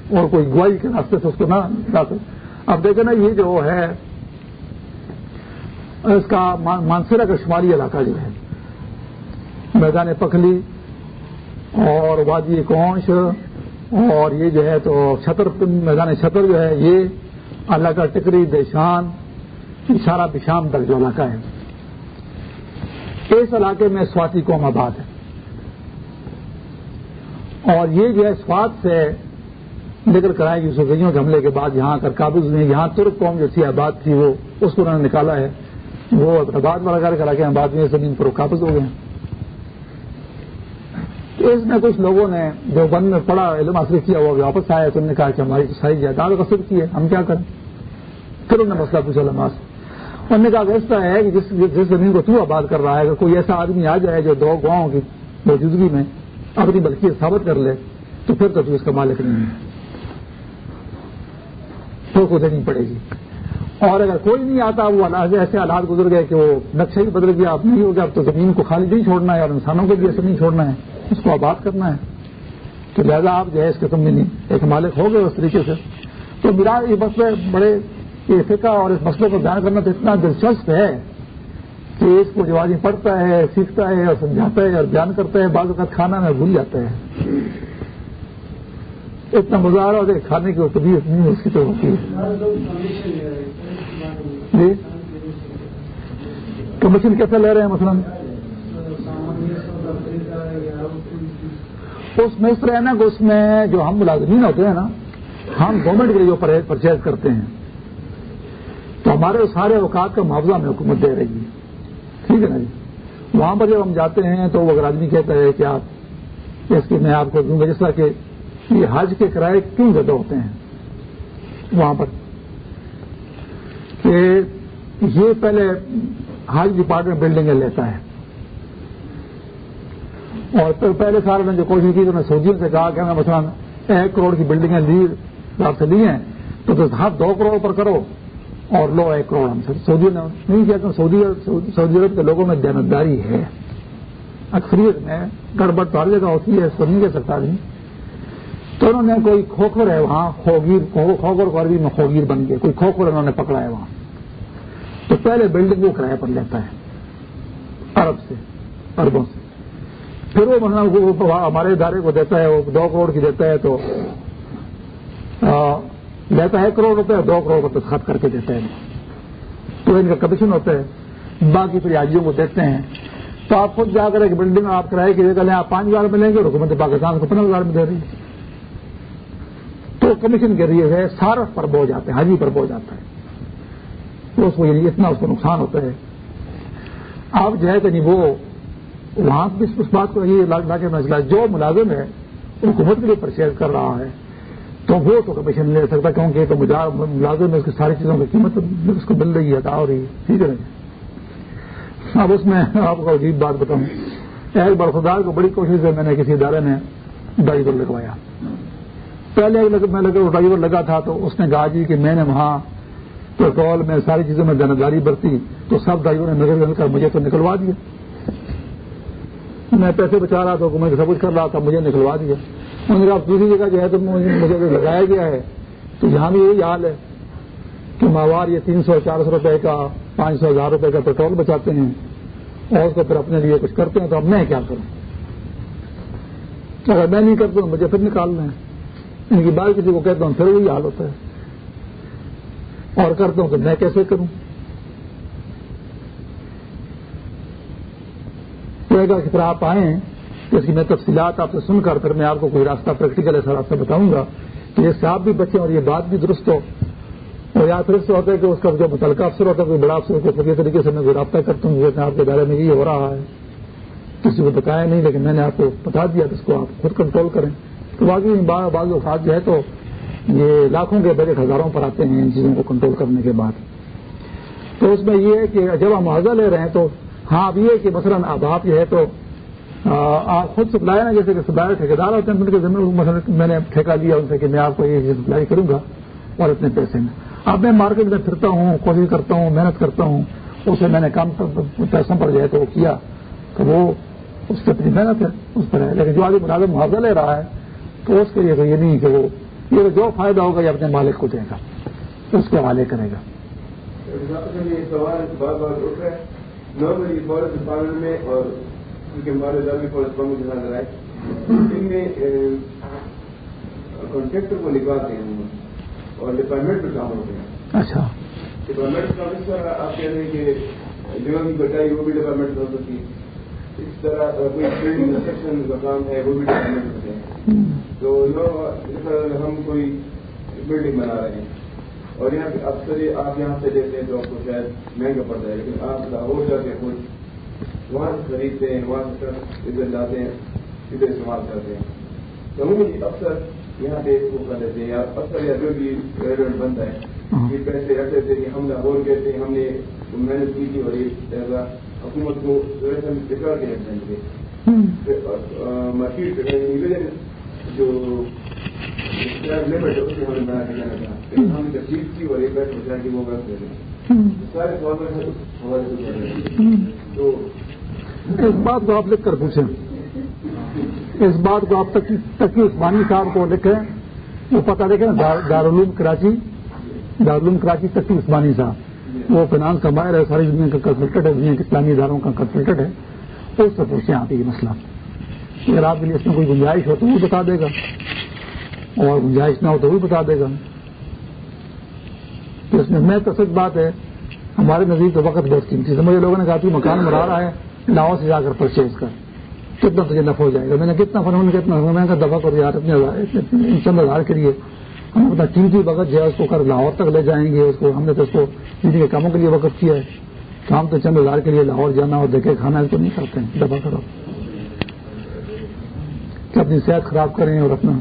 Speaker 1: اور کوئی گواہی کے راستے سے اس کو نہ اب دیکھیں نا، یہ جو ہے، اس کا مانسرا کا شمالی علاقہ جو ہے، میدان پکھلی اور وادی کونش اور یہ جو ہے تو چھتر میدان چھتر جو ہے، یہ علاقہ ٹکری دیشان اشارہ بشام تک جو علاقہ ہے۔ اس علاقے میں سواتی قوم آباد ہے۔ اور یہ جو ہے، سوات سے نکل کر آئے گی سوگیوں کے حملے کے بعد یہاں کر قابض میں یہاں ترک قوم جو تھی آباد تھی، وہ اس کو انہوں نے نکالا ہے۔ وہ آباد میں لگا کر کے بعد میں زمین پر قابض ہو گئے ہیں۔ اس میں کچھ لوگوں نے جو بند میں پڑا، علم حاصل کیا، وہ واپس آیا تو انہوں نے کہا کہ ہماری ساری جائیداد قصر کی ہے، ہم کیا کریں؟ پھر انہوں نے مسئلہ پوچھا لماس انہوں نے کہا کہ اس طرح ہے کہ جس جس زمین کو تو آباد کر رہا ہے، اگر کوئی ایسا آدمی آ جائے جو دو گاؤں کی موجودگی میں اپنی بلکہ ثابت کر لے، تو پھر تو اس کا مالک نہیں ہے۔ کو دینی پڑے گی۔ اور اگر کوئی نہیں آتا، وہ ایسے حالات گزر گئے کہ وہ نقشہ ہی بدل گیا، اب نہیں ہو گیا، اب تو زمین کو خالی نہیں چھوڑنا ہے اور انسانوں کو بھی ایسے نہیں چھوڑنا ہے، اس کو آباد کرنا ہے۔ تو لہٰذا آپ جو ہے اس قسم میں نہیں، ایک مالک ہو گئے اس طریقے سے۔ تو میرا یہ مسئلے بڑے یہ فقہ اور اس مسئلے کو بیان کرنا تو اتنا دلچسپ ہے کہ اس کو جو آدمی پڑھتا ہے، سیکھتا ہے اور سمجھاتا ہے اور بیان کرتا ہے، بعض اوقات کھانا میں بھول جاتا ہے۔ اتنا مزہ آ رہا ہوتا ہے کھانے کی طبیعت نہیں اس کی تو ہوتی ہے۔ جی؟ کمیشن کیسے لے رہے ہیں مثلاً؟ اس میں اس طرح ہے نا کہ اس میں جو ہم ملازمین ہوتے ہیں نا، ہم گورنمنٹ کے لیے جو پرچیز کرتے ہیں۔ تو ہمارے سارے اوقات کا معاوضہ ہمیں حکومت دے رہی ہے۔ ٹھیک ہے نا جی؟ وہاں پر جب ہم جاتے ہیں تو وہ اگر آدمی کہتا ہے کہ آپ اس کی میں آپ کو دوں گا، جس طرح کہ یہ حج کے کرائے کیوں زیادہ ہوتے ہیں؟ وہاں پر کہ یہ پہلے حج ڈپارٹمنٹ بلڈنگیں لیتا ہے۔ اور پہلے سال میں جو کوشش کی تو میں سعودیوں سے کہا کہ میں مثلاً ایک کروڑ کی بلڈنگیں لی آپ سے لی ہیں، تو ہاتھ دو کروڑ پر کرو۔ اور لو ایک کروڑ ہم سعودی نہیں کیا کہ سعودی سعودی عرب کے لوگوں میں دینداری ہے۔ اکثریت میں گڑبڑ تو ہر جگہ ہوتی ہے، اس کو نہیں کہہ سکتا نہیں تو انہوں نے کوئی کھوکھر ہے وہاں خوگیر کھوکھر کو عربی میں خوگیر بن گئے، کوئی کھوکھر انہوں نے پکڑا ہے وہاں۔ تو پہلے بلڈنگ وہ کرایہ پر لیتا ہے، عرب سے اربوں سے۔ پھر وہ مطلب ہمارے ادارے کو دیتا ہے، وہ دو کروڑ کی دیتا ہے تو لیتا ہے کروڑ روپے دو کروڑ روپے خط کر کے دیتا ہے تو ان کا کمیشن ہوتا ہے۔ باقی پھر کو دیکھتے ہیں۔ تو آپ خود جا کر ایک بلڈنگ آپ کرائے کی جگہ لیں، آپ پانچ ہزار میں لیں گے حکومت پاکستان کو پندرہ ہزار میں دے رہی ہے تو کمیشن کے ذریعے سارف پر بو جاتے ہیں، حاجی پر بو جاتا ہے۔ تو اس کو یعنی اتنا اس کو نقصان ہوتا ہے۔ آپ جو ہے کہ نہیں، وہ وہاں بھی اس بات کو یہ کے مسئلہ جو ملازم ہے، حکومت کے لیے پرچیز کر رہا ہے۔ تو وہ تو کمیشن لے سکتا، کیونکہ تو ملازم ہے، اس کی ساری چیزوں کی قیمت اس کو مل رہی ہے ہو رہی ہے، ٹھیک ہے اب اس میں آپ کو عجیب بات بتاؤں۔ ایک برفدار کو بڑی کوشش ہے میں نے کسی ادارے میں ڈرائیور لگوایا۔ پہلے میں ڈرائیور لگا تھا تو اس نے کہا جی کہ میں نے وہاں پیٹرول میں ساری چیزوں میں داری برتی، تو سب ڈرائیور نے نظر نکل کر مجھے تو نکلوا دیا۔ میں پیسے بچا رہا تھا، حکومت سب کچھ کر رہا تھا، مجھے نکلوا دیا۔ انہوں نے دوسری جگہ جو ہے تو مجھے لگایا گیا ہے، تو یہاں بھی یہی حال ہے کہ ماہوار یہ تین سو چار سو روپئے کا، پانچ سو ہزار روپے کا پیٹرول بچاتے ہیں اور اس کو پھر اپنے لیے کچھ کرتے ہیں تو اب میں کیا کروں؟ اگر میں نہیں کرتا ہوں مجھے پھر نکالنا ہے۔ یعنی ان کی بات کسی کو کہتا ہوں، پھر وہی حال ہوتا ہے۔ اور کرتا ہوں تو میں کیسے کروں؟ گا کہ پھر آپ آئیں۔ اس کی میں تفصیلات آپ سے سن کر پھر میں آپ کو کوئی راستہ پریکٹیکل ایسا راستہ بتاؤں گا کہ اس سے آپ بھی بچیں اور یہ بات بھی درست ہو اور یا پھر اس سے ہوتا ہے کہ اس کا جو متعلقہ افسر ہوتا ہے، کوئی بڑا افسر کو فری طریقے سے میں کوئی رابطہ کرتا ہوں جیسے آپ کے دائرے میں یہ ہو رہا ہے۔ کسی کو بتایا نہیں، لیکن میں نے آپ کو بتا دیا تو اس کو آپ خود کنٹرول کریں۔ تو باقی بعض اوقات جو ہے تو یہ لاکھوں کے بجٹ ہزاروں پر آتے ہیں ان چیزوں کو کنٹرول کرنے کے بعد۔ تو اس میں یہ ہے کہ جب ہم معاوضہ لے رہے ہیں تو ہاں اب یہ کہ مثلاً اب آپ جو ہے تو آپ خود سپلائی نا جیسے کہ سپلائر ٹھیکیدار ہوتے ہیں، ان کے ذمہ میں نے ٹھیکہ لیا ان سے کہ میں آپ کو یہ سپلائی کروں گا اور اتنے پیسے میں۔ اب میں مارکیٹ میں پھرتا ہوں، کوشش کرتا ہوں، محنت کرتا ہوں، اسے میں نے کم پیسوں پر جو ہے تو وہ کیا تو وہ اس سے اپنی محنت ہے، اس پر ہے۔ لیکن جو آگے ملازم معاوضہ لے رہا ہے، تو اس کے لیے تو یہ نہیں کہ وہ، یہ جو فائدہ ہوگا، یہ اپنے مالک کو دے گا، اس کے حوالے کرے گا۔
Speaker 2: نارملی فارسٹ ڈپارٹمنٹ میں اور کے ہمارے فارسٹ ڈپارٹمنٹ کے ساتھ رائے ان میں کانٹریکٹر کو نکالتے ہیں اور ڈپارٹمنٹ پہ کام ہوتے ہیں۔
Speaker 1: اچھا۔
Speaker 2: ڈپارٹمنٹ کا طرح آپ کہہ رہے ہیں کہ جگہ کی کٹائی وہ بھی ڈپارٹمنٹ ہو سکتی ہے۔ اس طرح کوئی ٹریننگ انسٹرکشن کا کام ہے وہ بھی ڈپارٹمنٹ ہوتے ہیں تو ہم کوئی بلڈنگ بنا رہے ہیں۔ اور یہاں پہ اکثر آپ یہاں سے لیتے ہیں تو آپ کو شاید مہنگا پڑتا ہے لیکن آپ لاہور جا کے خود وہاں سے خریدتے ہیں وہاں سے ادھر جاتے ہیں ادھر استعمال کرتے ہیں۔ تو ہم اکثر یہاں پہ وہ کر دیتے ہیں اکثر یا جو بھی ریسٹورینٹ بنتا ہے ہاں۔ یہ پیسے رکھ دیتے کہ ہم لاہور گئے تھے ہم نے محنت کی تھی اور یہ حکومت کو ٹکرا کے رکھ دیں گے مارکیٹ جو اگلے بیٹھے کو سمجھ میں آنے لگا ہم نے تکلیف کی اور ایک بیٹھ سوچا کہ وہ بات دے دیں سارے سوال ہمارے تو
Speaker 1: اس بات کو آپ لکھ کر پوچھیں۔ اس بات کو آپ تقی عثمانی صاحب کو لکھیں۔ وہ پتہ دیکھیں دارالعلوم کراچی دارالعلوم کراچی تقی عثمانی صاحب۔ وہ فائنانس کا ماہر ہے، ساری دنیا کا کنسلٹنٹ ہے، دنیا کے اسلامی اداروں کا کنسلٹنٹ ہے۔ اس سے پوچھیں آپ یہ مسئلہ۔ اگر آپ کے لیے اس میں کوئی گنجائش ہو تو وہ بتا دے گا۔ اور گنجائش نہ ہو تو وہ بتا دے گا۔ تو اس میں میں تصد بات ہے، ہمارے نزدیک تو وقت بہت قیمتی ہے مجھے لوگوں نے کہا کہ مکان مرا رہا ہے لاہور سے جا کر پرچیز کر۔ کتنا تجھے نفع ہو جائے گا؟ میں نے کتنا فنون کتنا میں نے دفاع کر یار اپنے چند ہزار کے لیے۔ ہم اپنا قیمتی وقت جو ہے اس کو کر لاہور تک لے جائیں گے، اس کو ہم نے تو اس کو کسی کے کاموں کے لیے وقت کیا ہے۔ تو ہم تو چند ہزار کے لیے لاہور جانا اور دیکھے، کھانا اس کو نہیں کرتے ہیں۔ دفاع کرو۔ کہ اپنی صحت خراب کریں اور اپنا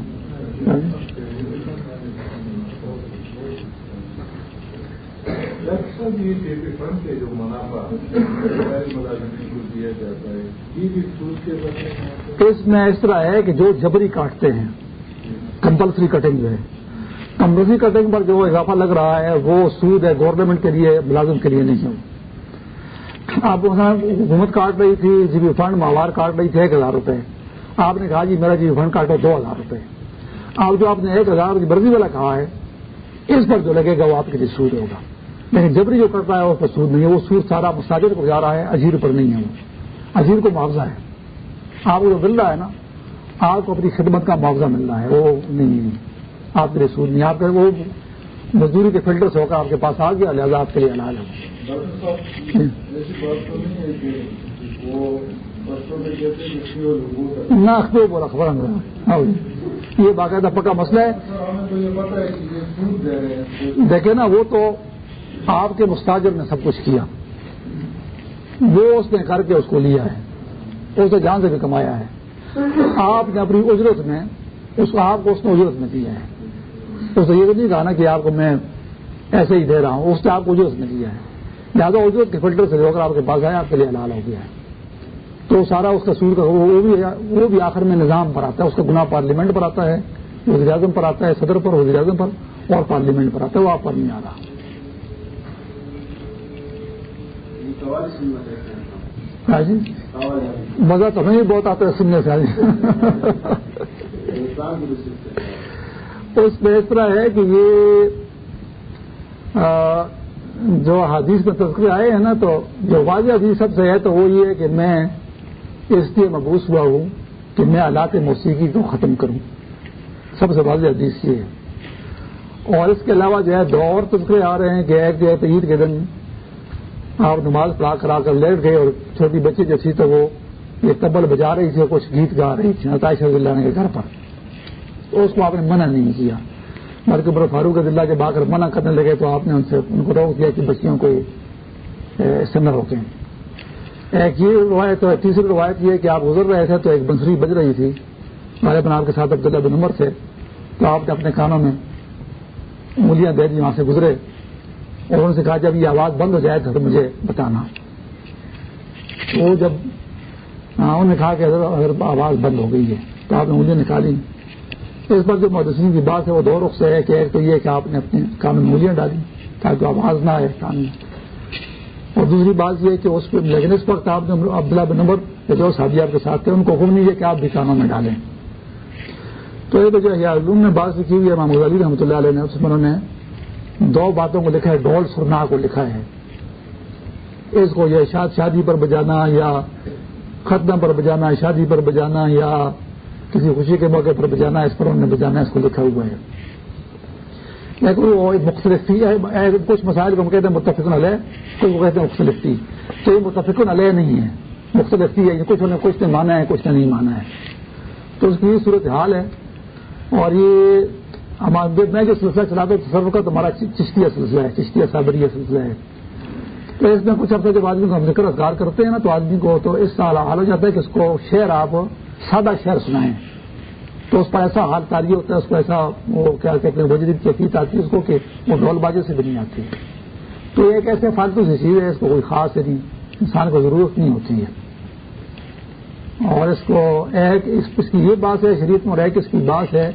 Speaker 1: اس میں اس طرح ہے کہ جو جبری کاٹتے ہیں، کمپلسری کٹنگ جو ہے، کمپلسری کٹنگ پر جو اضافہ لگ رہا ہے، وہ سود ہے گورنمنٹ کے لیے، ملازم کے لیے نہیں۔ ہے آپ حکومت کاٹ رہی تھی جی بی فنڈ ماہوار کاٹ رہی تھی، ایک ہزار روپے۔ آپ نے کہا جی میرا جی بی فنڈ کاٹو، دو ہزار روپے۔ آپ جو آپ نے ایک ہزار برضی والا کہا ہے، اس پر جو لگے گا وہ آپ کے لیے سود ہوگا۔ لیکن جبری جو کرتا ہے اس پر سود نہیں ہے۔ وہ سود سارا مساجد کو جا رہا ہے، اجیر پر نہیں ہے وہ۔ اجیر کو معاوضہ ہے۔ آپ کو جو مل رہا ہے نا، آپ کو اپنی خدمت کا معاوضہ مل رہا ہے۔ وہ نہیں آپ کے لیے سود نہیں آپ کے وہ مزدوری کے فلٹر سے ہو کر آپ کے پاس آ گیا، لہٰذا آپ کے لیے علاج ہے۔ نہ بولا خبر جی۔ یہ باقاعدہ پکا مسئلہ ہے۔ دیکھیں نا، وہ تو آپ کے مستاجر نے سب کچھ کیا۔ وہ اس نے کر کے اس کو لیا ہے۔ اس نے جان سے بھی کمایا ہے۔ آپ نے اپنی اجرت میں اس کو آپ کو اس نے اجرت میں دیا ہے۔ اس نے یہ تو نہیں کہا نا کہ آپ کو میں ایسے ہی دے رہا ہوں، اس نے آپ کو اجرت میں دیا ہے۔ لہٰذا اجرت کے فلٹر سے جو کر آپ کے پاس آیا، آپ کے لیے حلال ہو گیا ہے۔ تو سارا اس کا سور کا وہ بھی وہ بھی آخر میں نظام پر آتا ہے۔ اس کا گناہ پارلیمنٹ پر آتا ہے، وزیر اعظم پر آتا ہے، صدر پر، وزیر اعظم پر اور پارلیمنٹ پر آتا ہے، وہ آپ پر نہیں آ رہا۔ ہاں جی مزہ تو نہیں بہت آتا ہے سننے سے۔ اس میں اس طرح ہے کہ یہ جو حدیث میں تذکرے آئے ہیں نا تو جو واضح حدیث سب سے ہے تو وہ یہ ہے کہ میں اس لیے مبوس ہوا ہوں کہ میں آلات موسیقی کو ختم کروں۔ سب سے واضح حدیث یہ ہے۔ اور اس کے علاوہ جو ہے دو اور تذکرے آ رہے ہیں کہ ایک جو ہے عید کے دن آپ نماز پڑھا کرا کر لیٹ گئے اور چھوٹی بچی جو تھی تو وہ یہ تبل بجا رہی تھی اور کچھ گیت گا رہی تھی۔ عطائش اللہ کے گھر پر۔ تو اس کو آپ نے منع نہیں کیا۔ بلکہ بر فاروق دلہ کے با کر منع کرنے لگے تو آپ نے ان سے ان کو روک دیا کہ بچیوں کو اس سے نہ روکیں۔ ایک یہ روایت ہے تیسری روایت یہ کہ آپ گزر رہے تھے تو ایک بنسری بج رہی تھی۔ ہمارے اپنے آپ کے ساتھ عبداللہ بن عمر تھے۔ تو آپ نے اپنے کانوں میں انگلیاں دے دی، وہاں سے گزرے۔ اور ان سے کہا جب یہ آواز بند ہو جائے تو مجھے بتانا۔ وہ جب ہاں، انہوں نے کہا کہ اگر آواز بند ہو گئی ہے۔ تو آپ نے انگلیاں نکالی۔ اس پر جو مدسین کی بات ہے، وہ دو رخ سے ہے کہ ایک تو یہ کہ آپ نے اپنے کان میں انگلیاں ڈالی تاکہ آواز نہ آئے کان میں۔ اور دوسری بات یہ کہ اس پہ لیکن اس وقت آپ نے عبداللہ بن نمبر جو سادی آپ کے ساتھ تھے، ان کو حکم نہیں ہے کہ آپ بھی کانوں میں ڈالیں۔ تو یہ جو علوم نے بات لکھی ہوئی ہے محمود علی رحمۃ اللہ علیہ نے، اس میں انہوں نے دو باتوں کو لکھا ہے ڈول سرنا کو لکھا ہے۔ اس کو یہ شاد شادی پر بجانا یا ختم پر بجانا، شادی پر بجانا یا کسی خوشی کے موقع پر بجانا، اس پر انہوں نے بجانا، اس کو لکھا ہوا ہے۔ لیکن وہ مختلف تھی کچھ مسائل کو ہم کہتے ہیں متفق علیہ، کچھ کہتے ہیں مختلف تھی تو یہ متفق علیہ نہیں ہے۔ مختلف تھی ہے کچھ انہیں کچھ نے مانا ہے، کچھ نے نہیں مانا ہے۔ تو اس کی یہ صورت حال ہے۔ اور یہ میں جو سلسلہ چلاتا ہوں تصور کا تو ہمارا چشتیہ سلسلہ ہے، چشتیہ صابریہ سلسلہ ہے۔ تو اس میں کچھ عرصے جب آدمی کو ہم ذکر اذکار کرتے ہیں نا، تو آدمی کو تو اس سال حال ہو جاتا ہے کہ اس کو شعر آپ سادہ شعر سنائیں۔ تو اس پر ایسا حال تاری ہوتا ہے، اس کو ایسا وہ کیا کہتے ہیں وجود کیفیت آتی ہے اس کو کہ وہ ڈھول بازے سے بھی نہیں آتی۔ تو ایک ایسے فالتو سی چیز ہے، اس کو کوئی خاص نہیں انسان کو ضرورت نہیں ہوتی ہے۔ اور اس کو ایک اس کی یہ بات ہے، شریعت میں ایک اس کی بات ہے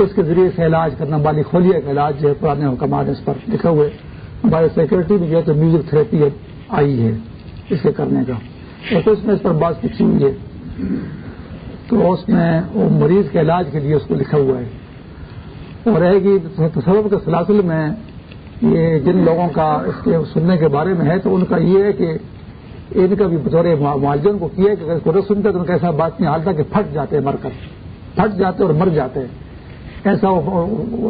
Speaker 1: اس کے ذریعے سے علاج کرنا بالی کھولیا کا علاج جو ہے، پرانے حکامات اس پر لکھے ہوئے ہمارے سیکورٹی میں جو ہے تو میوزک تھراپی آئی ہے اس کے کرنے کا۔ اور تو اس میں اس پر بات پوچھی ہوئی ہے۔ تو اس میں وہ مریض کے علاج کے لیے اس کو لکھا ہوا ہے۔ اور رہے گی تصور کے سلاسل میں یہ جن لوگوں کا اس کے سننے کے بارے میں ہے، تو ان کا یہ ہے کہ ان کا بھی بطور معالجن کو کیا کہ اگر کو سنتے تو ان کا ایسا بات نہیں حالتا کہ پھٹ جاتے مر کر۔ پھٹ جاتے اور مر جاتے ہیں۔ ایسا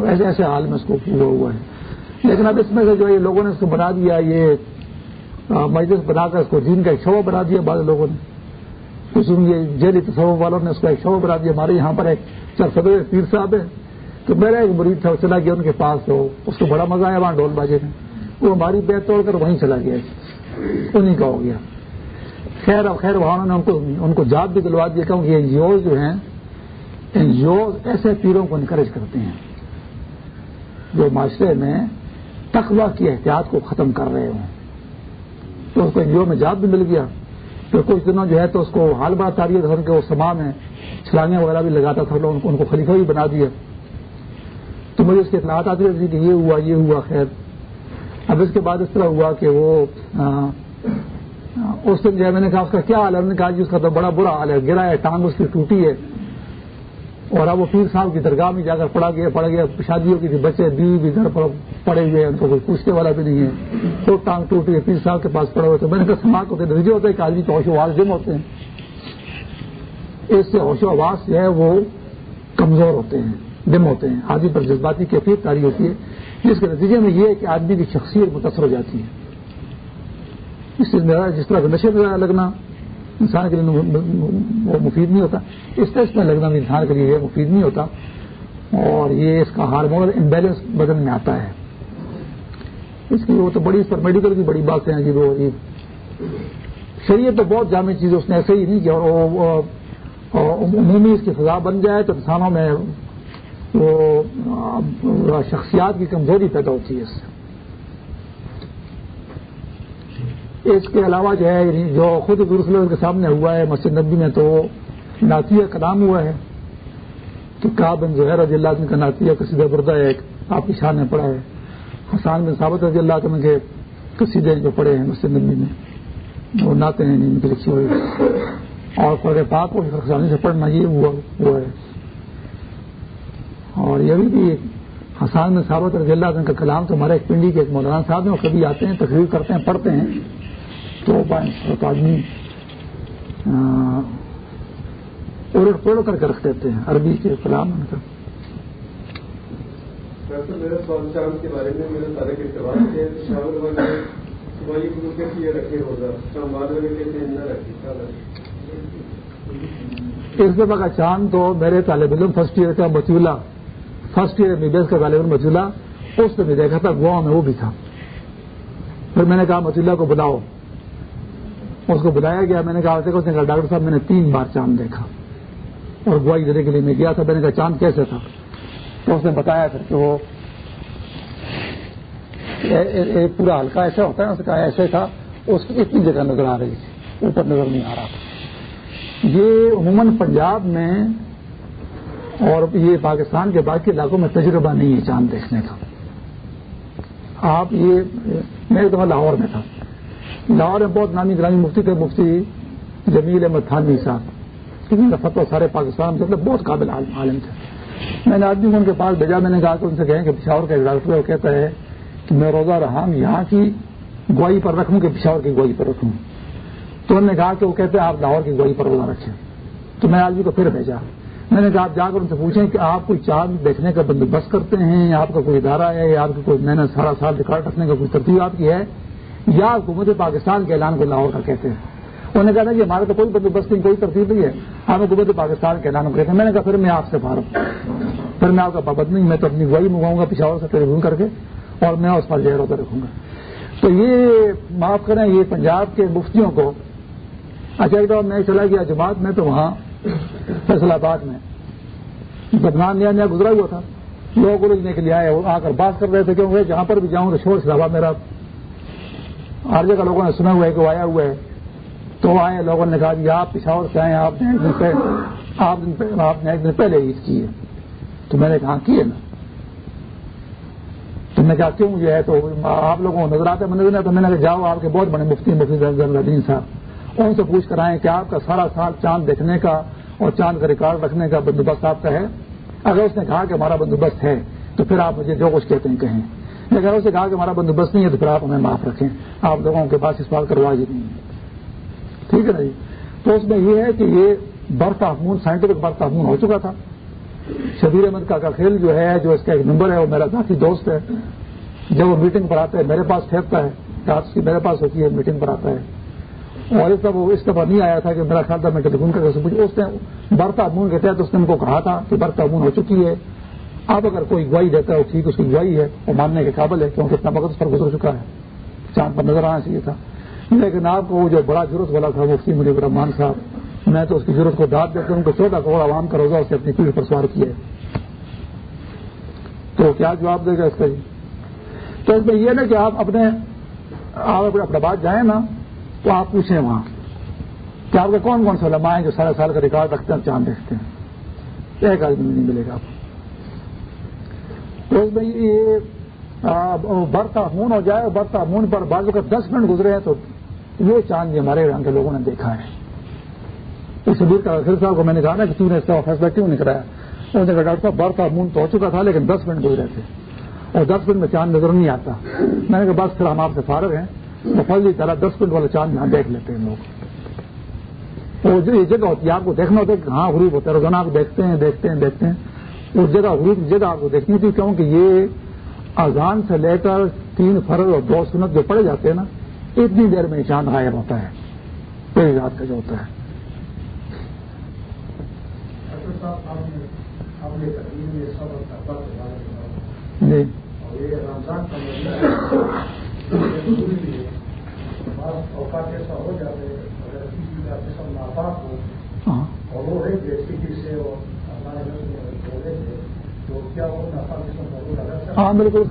Speaker 1: ایسے ایسے حال میں اس کو ہوا ہوا ہے۔ لیکن اب اس میں سے جو یہ لوگوں نے اس کو بنا دیا، یہ مجلس بنا کر اس کو جن کا ایک شعبہ بنا دیا بعض لوگوں نے۔ کچھ یہ جیلی تصور والوں نے اس کو ایک شعبہ بنا دیا۔ ہمارے یہاں پر ایک چار صدر پیر صاحب ہے تو میرا ایک مریض تھا، وہ چلا گیا ان کے پاس، تو اس کو بڑا مزہ آیا وہاں ڈول باجے میں۔ وہ ہماری بیت توڑ کر وہیں چلا گیا۔ انہیں کا ہو گیا۔ خیر اب خیر، وہاں نے ان کو ان کو جات بھی دلوا دیا کیونکہ این جی اوز جو ہیں این جی اوز ایسے پیروں کو انکریج کرتے ہیں، جو معاشرے میں تقوا کی احتیاط کو ختم کر رہے ہوں۔ تو اس کو این جی او میں جات بھی مل گیا۔ پھر کچھ دنوں جو ہے تو اس کو حال بڑا تاریخ تھا ان کے وہ سما میں چھلانگیں وغیرہ بھی لگاتا تھا ان کو خلیفہ بھی بنا دیا۔ تو مجھے اس کی اطلاعات آتی رہتی کہ یہ ہوا یہ ہوا، خیر۔ اب اس کے بعد اس طرح ہوا کہ وہ اس دن جو ہے میں نے کہا، اس کا کیا حال ہے؟ نے کہا جی اس کا تو بڑا برا حال ہے، گرا ہے، ٹانگ اس کی ٹوٹی ہے۔ اور اب وہ پیر صاحب کی درگاہ میں جا کر پڑا گیا پڑ گیا، شادیوں کی بچے، بیوی بھی گھر پر پڑے ہوئے ہیں، ان کو کوئی پوچھنے والا بھی نہیں ہے۔ تو ٹانگ ٹوٹی ہے پیر صاحب کے پاس پڑے ہوئے تو میں نے کہا، سماج کو نتیجے ہوتے ہیں کہ آدمی تو ہوش و آواز جم ہوتے ہیں۔ اس سے ہوش و آواز جو ہے وہ کمزور ہوتے ہیں دم ہوتے ہیں۔ آدمی پر جذباتی کیفیت تاری ہوتی ہے۔ جس کے نتیجے میں یہ ہے کہ آدمی کی شخصیت متاثر ہو جاتی ہے۔ اس سے جس طرح نشے میں لگنا انسان کے لیے وہ مفید نہیں ہوتا۔ اس ٹیسٹ میں لگنا بھی انسان کے لیے مفید نہیں ہوتا۔ اور یہ اس کا ہارمونل امبیلنس بدن میں آتا ہے۔ اس کی وہ تو بڑی اس پر میڈیکل کی بڑی بات ہے وہ شریعت تو بہت جامع چیز ہے، اس نے ایسے ہی نہیں کیا۔ اور عمومی اس کی سزا بن جائے تو انسانوں میں وہ شخصیات کی کمزوری پیدا ہوتی ہے اس سے۔ اس کے علاوہ جو ہے یعنی جو خود کے سامنے ہوا ہے، مسجد نبی میں تو ناتیہ کلام ہوا ہے۔ تو کا بن ظہیر رضی اللہ عنہ کا ناتیہ کسیدہ بردہ ایک آپ کی شان میں پڑا ہے۔ حسان بن ثابت رضی اللہ عنہ کے کسیدے جو پڑے ہیں مسجد نبی میں، وہ ناتے ہیں یعنی ان کی لکھی ہوئی اور قرآن پاک کو خزانے سے پڑھنا یہ ہوا ہے۔ اور یہ بھی حسان میں ثابت رضی اللہ عنہ کا کلام تو ہمارے ایک پنڈی کے ایک مولانا صاحب ہیں، وہ کبھی آتے ہیں، تقریر کرتے ہیں، پڑھتے ہیں۔ تو آدمی الٹ پڑھ کر کے رکھ دیتے ہیں عربی کے کلام ان کا۔
Speaker 2: کے بارے میں میرا سارے کے سوال
Speaker 1: اس دفعہ کا چاند تو میرے طالب علم فرسٹ ایئر کا مچولہ فرسٹ ایئر بی کا طالب علم مچولہ اس نے بھی دیکھا تھا گوا میں وہ بھی تھا۔ پھر میں نے کہا مچولہ کو بلاؤ۔ اس کو بلایا گیا۔ میں نے کہا دیکھو کہا، ڈاکٹر صاحب، میں نے تین بار چاند دیکھا اور گواہی دینے کے لیے میں گیا تھا۔ میں نے کہا، چاند کیسے تھا؟ تو اس نے بتایا پھر کہ وہ پورا ہلکا ایسا ہوتا ہے، اس کا ایسے تھا۔ اس کی اتنی جگہ نظر آ رہی تھی، اوپر نظر نہیں آ رہا تھا۔ یہ عموماً پنجاب میں اور یہ پاکستان کے باقی علاقوں میں تجربہ نہیں ہے چاند دیکھنے کا۔ آپ یہ میرے تو لاہور میں تھا۔ لاہور میں بہت نامی گرامی مفتی تھے، مفتی جمیل احمد تھانوی صاحب۔ کسی کا فتو سارے پاکستان میں مطلب بہت قابل عالم تھے۔ میں نے آدمی کو ان کے پاس بھیجا، میں نے کہا کہ ان سے کہیں کہ پشاور کا ایک ڈاکٹر وہ کہتا ہے کہ میں روزہ رہا یہاں کی گواہی پر رکھوں کہ پشاور کی گواہی پر رکھوں۔ تو انہوں نے کہا کہ وہ کہتے ہیں آپ لاہور کی گواہی پر روزہ رکھیں۔ تو میں آدمی کو پھر بھیجا۔ میں نے کہا آپ جا کر ان سے پوچھیں کہ آپ کوئی چاند دیکھنے کا بندوبست کرتے ہیں، یا آپ کا کوئی ادارہ ہے، یا آپ کا کوئی میں نے سارا سال ریکارڈ رکھنے کا کوئی ترتیب آپ کی ہے؟ یا حکومت پاکستان کے اعلان کو لاہور کا کہتے ہیں۔ انہوں نے کہا نا کہ ہمارا تو کوئی بندوبست نہیں، کوئی ترتیب نہیں ہے۔ ہم حکومت پاکستان کے اعلان کو کہتے ہیں۔ میں نے کہا، پھر میں آپ سے بھاروں پھر میں آپ کا پابند نہیں، میں تو اپنی گواہی منگاؤں گا، پشاور سے ٹیلیفون کر کے، اور میں اس پر جہر ہوتا رکھوں گا۔ تو یہ معاف کریں، یہ پنجاب کے مفتیوں کو۔ اچھا ایک میں چلا گیا جماعت میں، تو وہاں فیصلہ آباد میں بدنام نیا نیا گزرا ہوا تھا۔ لوگ الجھنے کے لیے آئے آ کر بات کر رہے تھے کیونکہ جہاں پر بھی جاؤں تو شور شرابہ میرا ہر جگہ لوگوں نے سنا ہوا ہے کہ وہ آیا ہوا ہے۔ تو آئے لوگوں نے کہا جی آپ پشاور سے آئے آپ نے ایک دن آپ نے ایک دن پہلے عید کی ہے۔ تو میں نے کہا ہاں، کیے نا؟ تم نے کہا، کیوں یہ ہے؟ تو آپ لوگوں کو نظر آتے میں تو میں نے کہا، جاؤ آپ کے بہت بڑے مفتی مفتی الدین صاحب۔ ان سے پوچھ کر آئے کہ آپ کا سارا سال چاند دیکھنے کا اور چاند کا ریکارڈ رکھنے کا بندوبست آپ کا ہے۔ اگر اس نے کہا کہ ہمارا بندوبست ہے، تو پھر آپ مجھے جو کچھ کہتے ہیں، کہیں۔ اگر اس نے کہا کہ ہمارا بندوبست نہیں ہے تو پھر آپ ہمیں معاف رکھیں۔ آپ لوگوں کے پاس اس بات کروا ہی نہیں ہے۔ ٹھیک ہے نا جی؟ تو اس میں یہ ہے کہ یہ برف آفمون سائنٹیفک برف آفمون ہو چکا تھا۔ شبیر احمد کا کھیل جو ہے، جو اس کا ایک نمبر ہے، وہ میرا ذاتی دوست ہے۔ جب وہ میٹنگ پر آتا ہے، میرے پاس پھینکتا ہے۔ رات کی میرے پاس ہوتی ہے میٹنگ پر آتا ہے۔ اور اس طرح وہ اس دفعہ نہیں آیا تھا کہ میرا خیال تھا میں ٹیلیفون کر کے اس نے برتا امون کے تحت اس نے ہم کو کہا تھا کہ برتا امون ہو چکی ہے۔ اب اگر کوئی گواہی دیتا ہے ٹھیک اس کی گواہی ہے وہ ماننے کے قابل ہے، کیونکہ اتنا وقت اس پر گزر چکا ہے۔ چاند پر نظر آنا چاہیے تھا۔ لیکن آپ کو وہ جو بڑا ضرورت والا تھا، مفتی مجھے رحمان صاحب، میں تو اس کی ضرورت کو داد دیتے ان کو چودہ کروڑ عوام کا روزہ اسے اپنی پیڑھ پر سوار کیا ہے۔ تو کیا جواب دے گا اس کا جی؟ تو اس میں یہ نا کہ آپ اپنے آپ اپنے بات جائیں نا، تو آپ پوچھیں وہاں کہ آپ کے کون کون سے علماء ہیں جو سارے سال کا ریکارڈ رکھتے ہیں چاند دیکھتے ہیں۔ ایک آدمی نہیں ملے گا آپ تو اس میں یہ برتا مون ہو جائے، برتا مون پر بازو کا دس منٹ گزرے ہیں تو یہ چاند جو ہمارے یہاں کے لوگوں نے دیکھا ہے۔ اس شبیر کا صاحب کو میں نے کہا نا کہ تم نے اس کا فیصلہ کیوں نہیں کرایا؟ انہوں نے کہا ڈاکٹر صاحب، برتا مون تو ہو چکا تھا لیکن دس منٹ گزرے تھے۔ اور دس منٹ میں چاند نظر نہیں آتا۔ میں نے کہا بس پھر ہم آپ سے فارغ ہیں۔ تو فضلی تعالیٰ دس منٹ والا چاند یہاں دیکھ لیتے ہیں لوگ۔ وہ جو یہ جگہ ہوتی ہے، آپ کو دیکھنا ہوتا ہے کہ ہاں غروب ہوتا ہے، روزانہ آپ دیکھتے ہیں دیکھتے ہیں دیکھتے ہیں۔ اس جگہ کی جگہ آپ کو دیکھنی تھی کیونکہ یہ اذان سے لے کر تین فرض اور دو سنت جو پڑے جاتے ہیں نا اتنی دیر میں چاند غائب ہوتا ہے پہلی رات کا جو ہوتا ہے۔ جی۔ ہاں بالکل۔